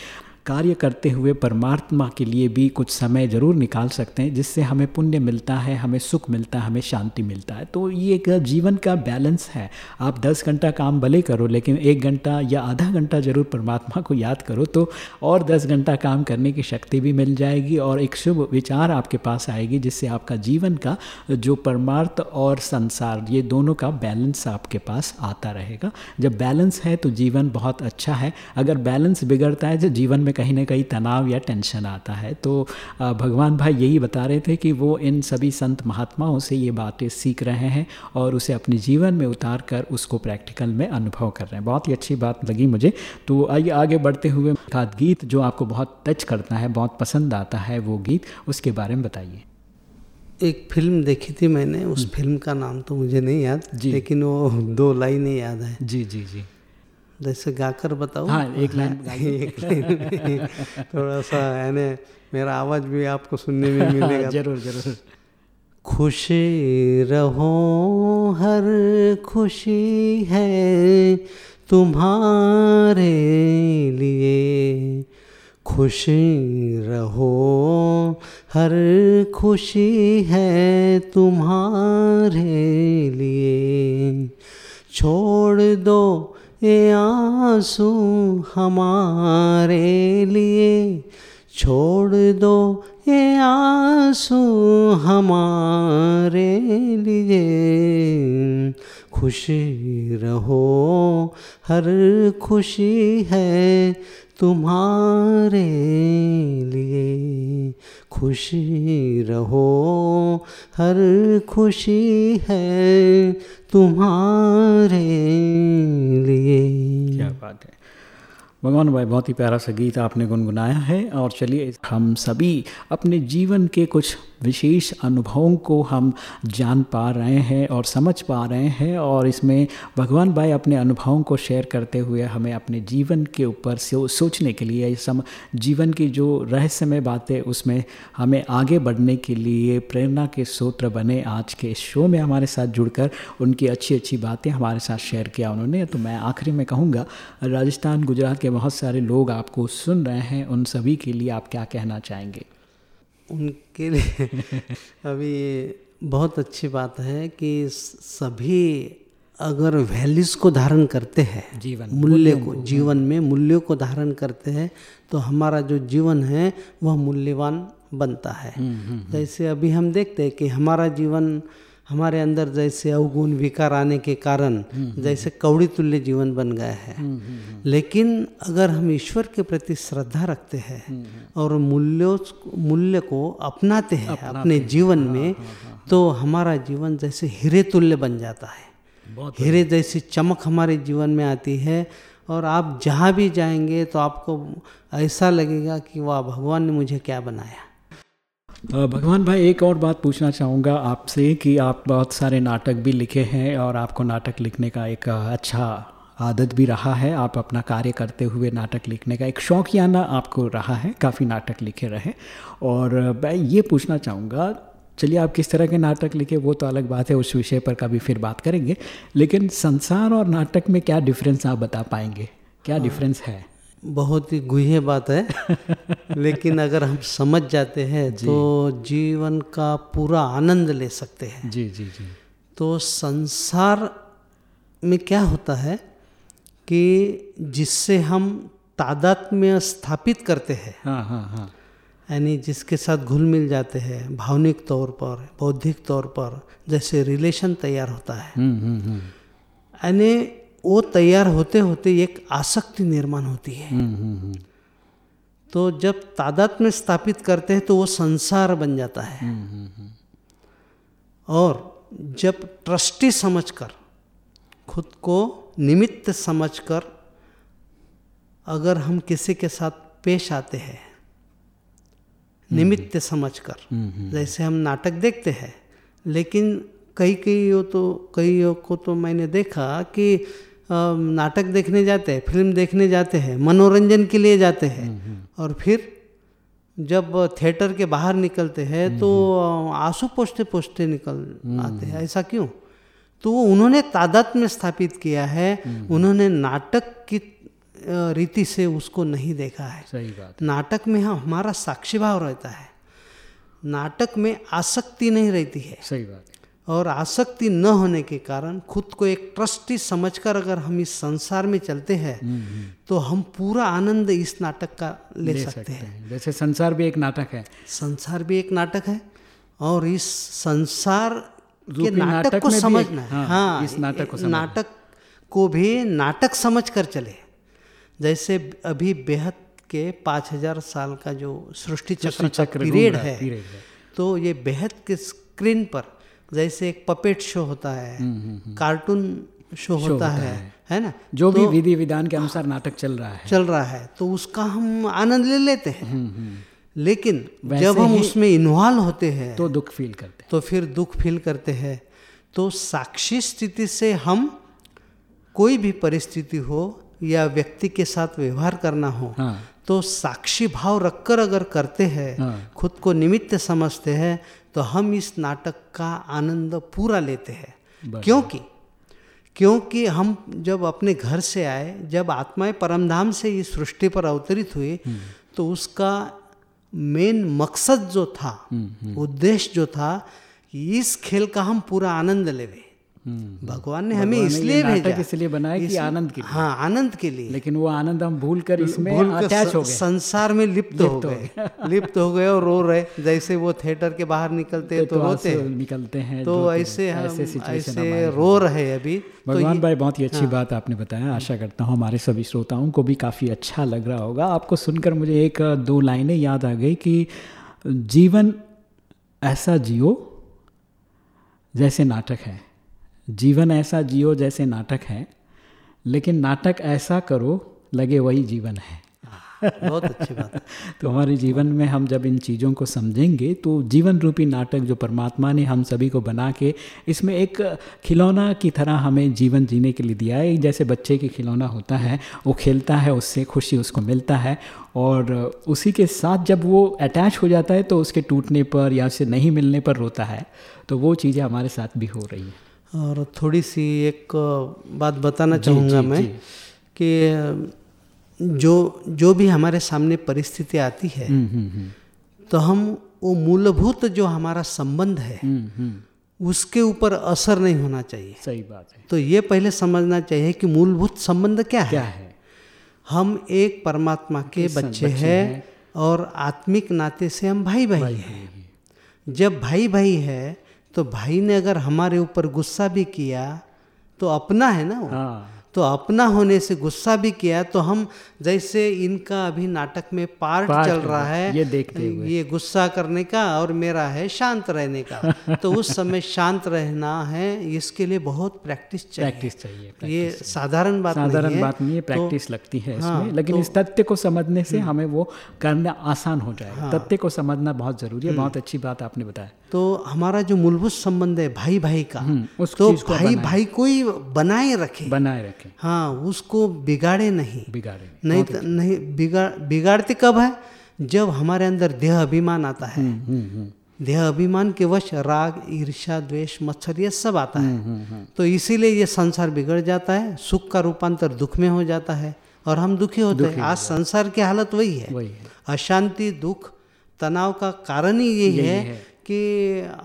कार्य करते हुए परमात्मा के लिए भी कुछ समय ज़रूर निकाल सकते हैं, जिससे हमें पुण्य मिलता है, हमें सुख मिलता है, हमें शांति मिलता है। तो ये एक जीवन का बैलेंस है। आप 10 घंटा काम भले करो, लेकिन एक घंटा या आधा घंटा ज़रूर परमात्मा को याद करो तो और 10 घंटा काम करने की शक्ति भी मिल जाएगी और एक शुभ विचार आपके पास आएगी, जिससे आपका जीवन का जो परमार्थ और संसार, ये दोनों का बैलेंस आपके पास आता रहेगा। जब बैलेंस है तो जीवन बहुत अच्छा है। अगर बैलेंस बिगड़ता है तो जीवन में कहीं ना कहीं तनाव या टेंशन आता है। तो भगवान भाई यही बता रहे थे कि वो इन सभी संत महात्माओं से ये बातें सीख रहे हैं और उसे अपने जीवन में उतार कर उसको प्रैक्टिकल में अनुभव कर रहे हैं। बहुत ही अच्छी बात लगी मुझे। तो आइए आगे बढ़ते हुए खाद गीत जो आपको बहुत टच करता है बहुत पसंद आता है वो गीत उसके बारे में बताइए। एक फ़िल्म देखी थी मैंने उस फ़िल्म का नाम तो मुझे नहीं याद। लेकिन वो दो लाइनें याद है। जी जी जी। जैसे गाकर बताओ हाँ, एक लाइन [LAUGHS] एक लाइन थोड़ा सा यानी मेरा आवाज़ भी आपको सुनने में [LAUGHS] मिलेगा। ज़रूर ज़रूर। खुश रहो हर खुशी है तुम्हारे लिए। खुश रहो हर खुशी है तुम्हारे लिए। छोड़ दो ये आँसू हमारे लिए छोड़ दो। ये आँसू हमारे लिए खुशी रहो। हर खुशी है तुम्हारे लिए खुशी रहो। हर खुशी है तुम्हारे लिए। क्या बात है। भगवान भाई बहुत ही प्यारा सा गीत आपने गुनगुनाया है और चलिए हम सभी अपने जीवन के कुछ विशेष अनुभवों को हम जान पा रहे हैं और समझ पा रहे हैं और इसमें भगवान भाई अपने अनुभवों को शेयर करते हुए हमें अपने जीवन के ऊपर सो, सोचने के लिए सम जीवन की जो रहस्यमय बातें उसमें हमें आगे बढ़ने के लिए प्रेरणा के सूत्र बने आज के इस शो में हमारे साथ जुड़कर उनकी अच्छी अच्छी बातें हमारे साथ शेयर किया उन्होंने। तो मैं आखिरी में कहूँगा राजस्थान गुजरात के बहुत सारे लोग आपको सुन रहे हैं उन सभी के लिए आप क्या कहना चाहेंगे? उनके लिए [LAUGHS] अभी बहुत अच्छी बात है कि सभी अगर वैल्यूज़ को धारण करते हैं जीवन, मूल्य को जीवन में मूल्यों को धारण करते हैं तो हमारा जो जीवन है वह मूल्यवान बनता है। जैसे अभी हम देखते हैं कि हमारा जीवन हमारे अंदर जैसे अवगुण विकार आने के कारण जैसे कौड़ी तुल्य जीवन बन गया है। लेकिन अगर हम ईश्वर के प्रति श्रद्धा रखते हैं और मूल्यों मूल्य को अपनाते हैं अपने जीवन में तो हमारा जीवन जैसे हीरे तुल्य बन जाता है। हीरे जैसी चमक हमारे जीवन में आती है और आप जहाँ भी जाएँगे तो आपको ऐसा लगेगा कि वाह भगवान ने मुझे क्या बनाया। भगवान भाई, एक और बात पूछना चाहूँगा आपसे कि आप बहुत सारे नाटक भी लिखे हैं और आपको नाटक लिखने का एक अच्छा आदत भी रहा है। आप अपना कार्य करते हुए नाटक लिखने का एक शौकियाना आपको रहा है, काफ़ी नाटक लिखे रहे। और मैं ये पूछना चाहूँगा, चलिए आप किस तरह के नाटक लिखे, वो तो अलग बात है, उस विषय पर कभी फिर बात करेंगे। लेकिन संसार और नाटक में क्या डिफरेंस आप बता पाएँगे? क्या डिफरेंस है? बहुत ही गुह्य बात है। [LAUGHS] लेकिन अगर हम समझ जाते हैं तो जीवन का पूरा आनंद ले सकते हैं। जी जी जी। तो संसार में क्या होता है कि जिससे हम तादात्म्य स्थापित करते हैं। हाँ हाँ हाँ। यानी जिसके साथ घुल मिल जाते हैं भावनिक तौर पर बौद्धिक तौर पर जैसे रिलेशन तैयार होता है। हम्म हम्म हम्म। यानी वो तैयार होते होते एक आसक्ति निर्माण होती है। हम्म, हम्म, हम्म, तो जब तादात में स्थापित करते हैं तो वो संसार बन जाता है। हम्म, और जब ट्रस्टी समझकर खुद को निमित्त समझकर अगर हम किसी के साथ पेश आते हैं निमित्त समझकर जैसे हम नाटक देखते हैं लेकिन कई कई हो तो कई को तो मैंने देखा कि नाटक देखने जाते हैं फ़िल्म देखने जाते हैं मनोरंजन के लिए जाते हैं। और फिर जब थिएटर के बाहर निकलते हैं तो आँसू पोछते पोछते निकल आते हैं। ऐसा क्यों? तो वो उन्होंने तादाद में स्थापित किया है। उन्होंने नाटक की रीति से उसको नहीं देखा है। सही बात नाटक में हाँ हमारा साक्षी भाव रहता है। नाटक में आसक्ति नहीं रहती है। सही बात और आसक्ति न होने के कारण खुद को एक ट्रस्टी समझकर अगर हम इस संसार में चलते हैं तो हम पूरा आनंद इस नाटक का ले, ले सकते सकते हैं। जैसे संसार भी एक नाटक है। संसार भी एक नाटक है और इस संसार के नाटक नाटक को समझना है। हाँ, हाँ इस नाटक को नाटक को भी नाटक समझ कर चले। जैसे अभी बेहद के पाँच हज़ार साल का जो सृष्टि चक्र चक्र पीरियड है, पीरियड है। तो ये बेहद के स्क्रीन पर जैसे एक पपेट शो होता है कार्टून शो होता होता है है। ना? जो तो, भी विधि विधान के अनुसार नाटक चल रहा है। चल रहा है तो उसका हम आनंद ले लेते हैं। लेकिन जब हम उसमें इन्वॉल्व होते हैं तो दुख फील करते हैं। तो फिर दुख फील करते हैं। तो साक्षी स्थिति से हम कोई भी परिस्थिति हो या व्यक्ति के साथ व्यवहार करना हो हाँ। तो साक्षी भाव रखकर अगर करते हैं हाँ। खुद को निमित्त समझते हैं तो हम इस नाटक का आनंद पूरा लेते हैं। क्योंकि क्योंकि हम जब अपने घर से आए जब आत्माएँ परमधाम से इस सृष्टि पर अवतरित हुई तो उसका मेन मकसद जो था उद्देश्य जो था कि इस खेल का हम पूरा आनंद लेवे भगवान ने हमें भगवान ने ये इसलिए भेजा। इसलिए बनाया कि आनंद के लिए। हाँ आनंद के लिए। लेकिन वो आनंद हम भूल कर इसमें भूल कर अटैच हो गए। संसार में लिप्त हो गए। [LAUGHS] लिप्त हो गए और रो रहे। जैसे वो थिएटर के बाहर निकलते हैं तो, रोते निकलते हैं तो ऐसे ऐसे रो रहे अभी। तो भगवान भाई बहुत ही अच्छी बात आपने बताया। आशा करता हूँ हमारे सभी श्रोताओं को भी काफ़ी अच्छा लग रहा होगा। आपको सुनकर मुझे एक दो लाइनें याद आ गई कि जीवन ऐसा जियो जैसे नाटक है। जीवन ऐसा जियो जैसे नाटक है लेकिन नाटक ऐसा करो लगे वही जीवन है। बहुत अच्छी बात। [LAUGHS] तो हमारे जीवन में हम जब इन चीज़ों को समझेंगे तो जीवन रूपी नाटक जो परमात्मा ने हम सभी को बना के इसमें एक खिलौना की तरह हमें जीवन जीने के लिए दिया है। जैसे बच्चे के खिलौना होता है वो खेलता है उससे खुशी उसको मिलता है और उसी के साथ जब वो अटैच हो जाता है तो उसके टूटने पर या उसे नहीं मिलने पर रोता है। तो वो चीज़ें हमारे साथ भी हो रही हैं। और थोड़ी सी एक बात बताना चाहूँगा मैं जी। कि जो जो भी हमारे सामने परिस्थिति आती है हम्म, हम्म, हम्म, तो हम वो मूलभूत जो हमारा संबंध है उसके ऊपर असर नहीं होना चाहिए। सही बात है। तो ये पहले समझना चाहिए कि मूलभूत संबंध क्या है। क्या है? हम एक परमात्मा के बच्चे हैं हैं। और आत्मिक नाते से हम भाई भाई हैं। जब भाई भाई है तो भाई ने अगर हमारे ऊपर गुस्सा भी किया तो अपना है ना वो? हाँ। तो अपना होने से गुस्सा भी किया तो हम जैसे इनका अभी नाटक में पार्ट पार्ट चल रहा है ये देखते हुए। ये गुस्सा करने का और मेरा है शांत रहने का। [LAUGHS] तो उस समय शांत रहना है इसके लिए बहुत प्रैक्टिस चाहिए। प्रैक्टिस चाहिए ये साधारण बात साधारण है। बात नहीं है तो- प्रैक्टिस लगती है इसमें। हाँ, लेकिन तो- इस तथ्य को समझने से हमें वो करना आसान हो जाएगा। तथ्य को समझना बहुत ज़रूरी है बहुत अच्छी बात आपने बताया। तो हमारा जो मूलभूत संबंध है भाई भाई का उस तो भाई भाई को ही बनाए रखे। बनाए रखें। हाँ उसको बिगाड़े नहीं। बिगाड़े नहीं। तो नहीं बिगाड़ बिगाड़ते कब है? जब हमारे अंदर देह अभिमान आता है। देह अभिमान के वश राग ईर्षा द्वेष मच्छर ये सब आता है। तो इसीलिए ये संसार बिगड़ जाता है सुख का रूपांतर दुख में हो जाता है और हम दुखी होते हैं। आज संसार की हालत वही है। वही है। अशांति दुख तनाव का कारण ही यही यही है, है। कि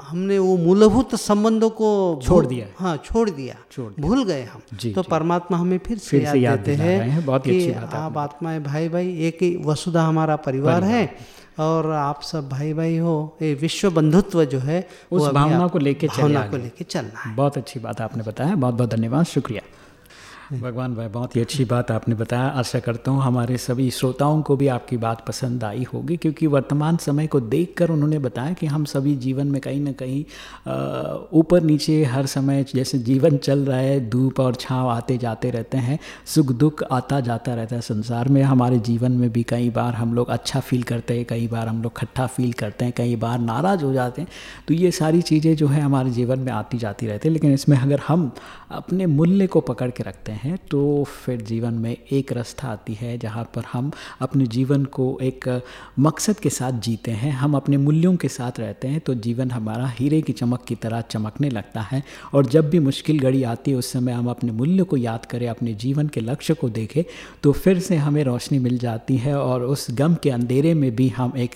हमने वो मूलभूत संबंधों को छोड़ दिया। हाँ छोड़ दिया। छोड़ भूल गए हम। जी, तो जी। परमात्मा हमें फिर से फिर याद याद देते हैं बहुत कि अच्छी बात आप आत्माएँ भाई भाई एक ही वसुधा हमारा परिवार है और आप सब भाई भाई हो ये विश्व बंधुत्व जो है उस भावना को लेके चले भावना को लेके चलना है। बहुत अच्छी बात आपने बताया। बहुत बहुत धन्यवाद। शुक्रिया। भगवान भाई बहुत ही अच्छी बात आपने बताया। आशा करता हूँ हमारे सभी श्रोताओं को भी आपकी बात पसंद आई होगी, क्योंकि वर्तमान समय को देखकर उन्होंने बताया कि हम सभी जीवन में कहीं ना कहीं ऊपर नीचे हर समय जैसे जीवन चल रहा है, धूप और छाँव आते जाते रहते हैं, सुख दुख आता जाता रहता है संसार में। हमारे जीवन में भी कई बार हम लोग अच्छा फील करते हैं, कई बार हम लोग खट्ठा फील करते हैं, कई बार नाराज़ हो जाते हैं। तो ये सारी चीज़ें जो है हमारे जीवन में आती जाती रहती है, लेकिन इसमें अगर हम अपने मूल्य को पकड़ के रखते हैं तो फिर जीवन में एक रास्ता आती है जहाँ पर हम अपने जीवन को एक मकसद के साथ जीते हैं, हम अपने मूल्यों के साथ रहते हैं तो जीवन हमारा हीरे की चमक की तरह चमकने लगता है। और जब भी मुश्किल घड़ी आती है, उस समय हम अपने मूल्य को याद करें, अपने जीवन के लक्ष्य को देखें तो फिर से हमें रोशनी मिल जाती है और उस गम के अंधेरे में भी हम एक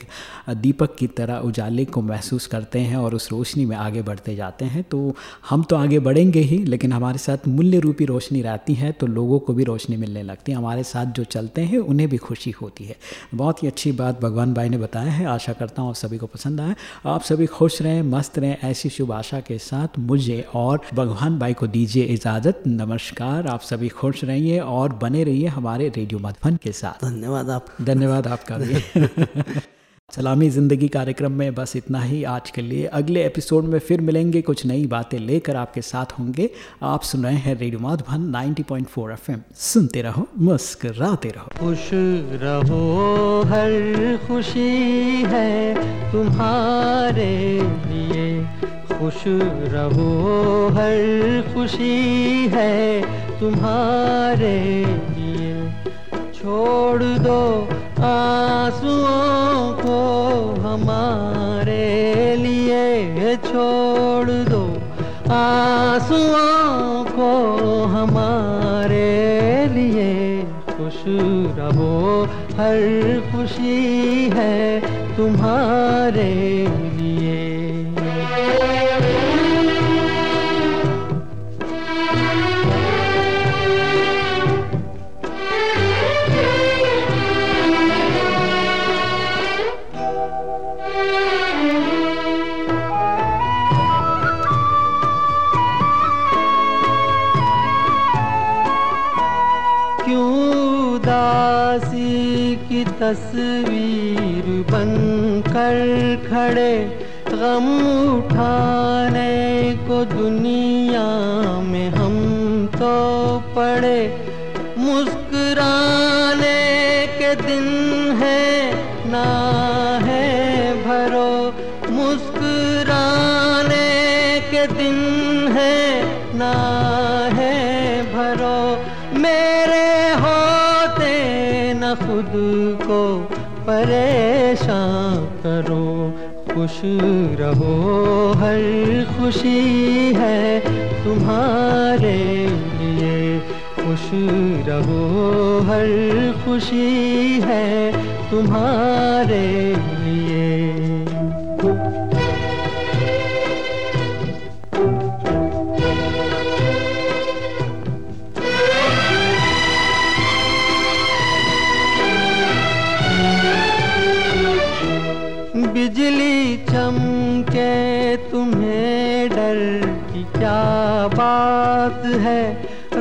दीपक की तरह उजाले को महसूस करते हैं और उस रोशनी में आगे बढ़ते जाते हैं। तो हम तो आगे बढ़ेंगे ही, लेकिन हमारे साथ मूल्य रूपी रोशनी रहती है तो लोगों को भी रोशनी मिलने लगती है। हमारे साथ जो चलते हैं उन्हें भी खुशी होती है। बहुत ही अच्छी बात भगवान भाई ने बताया है। आशा करता हूँ आप सभी को पसंद आए। आप सभी खुश रहें मस्त रहें ऐसी शुभ आशा के साथ मुझे और भगवान भाई को दीजिए इजाज़त। नमस्कार। आप सभी खुश रहिए और बने रहिए हमारे रेडियो मधुबन के साथ। धन्यवाद आप। धन्यवाद आपका भी। [LAUGHS] सलामी ज़िंदगी कार्यक्रम में बस इतना ही। आज के लिए अगले एपिसोड में फिर मिलेंगे कुछ नई बातें लेकर आपके साथ होंगे। आप सुन रहे हैं रेडियो माधुबन 90.4 एफएम। सुनते रहो, मुस्कराते रहो। खुश रहो, हर खुशी है तुम्हारे लिए। खुश रहो, हर खुशी है तुम्हारे लिए। छोड़ दो आंसुओं को हमारे लिए छोड़ दो आंसुओं को हमारे लिए। खुश रहो, हर खुशी है तुम्हारे लिए। तस्वीर बन कर खड़े, गम उठाने को दुनिया में हम तो पड़े। मुस्कुराने के दिन खुश रहो हर खुशी है तुम्हारे लिए। खुश रहो हर खुशी है तुम्हारे लिए।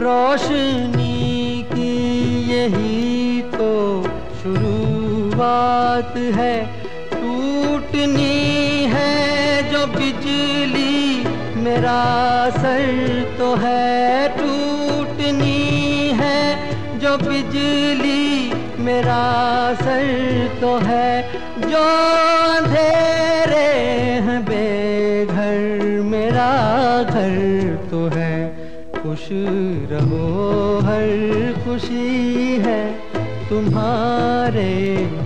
रोशनी की यही तो शुरुआत है। टूटनी है जो बिजली, मेरा सर तो है। टूटनी है जो बिजली, मेरा सर तो है। जो अंधेरे हैं बेघर, मेरा घर तो है खुश रहो हर खुशी है तुम्हारे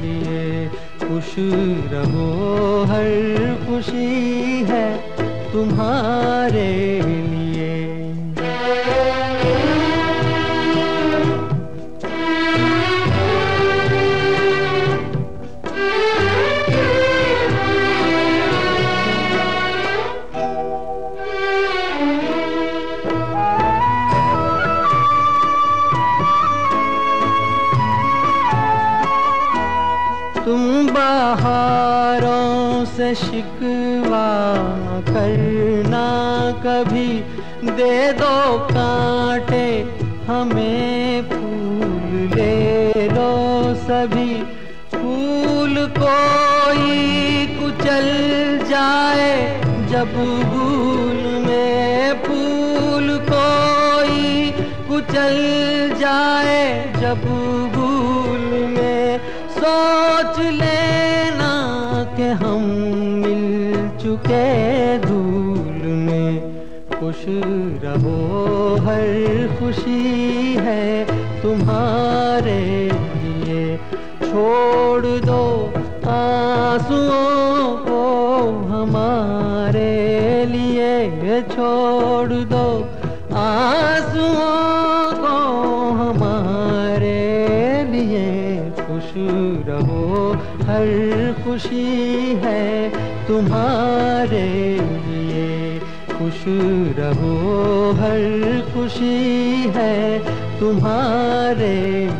लिए। खुश रहो हर खुशी है तुम्हारे जाए जब भूल में फूल कोई कुचल जाए, जब भूल में सोच लेना कि हम मिल चुके धूल में। खुश रहो, हर खुशी है तुम्हारे लिए। छोड़ दो आंसुओं छोड़ दो आंसुओं को हमारे लिए। खुश रहो, हर खुशी है तुम्हारे लिए। खुश रहो, हर खुशी है तुम्हारे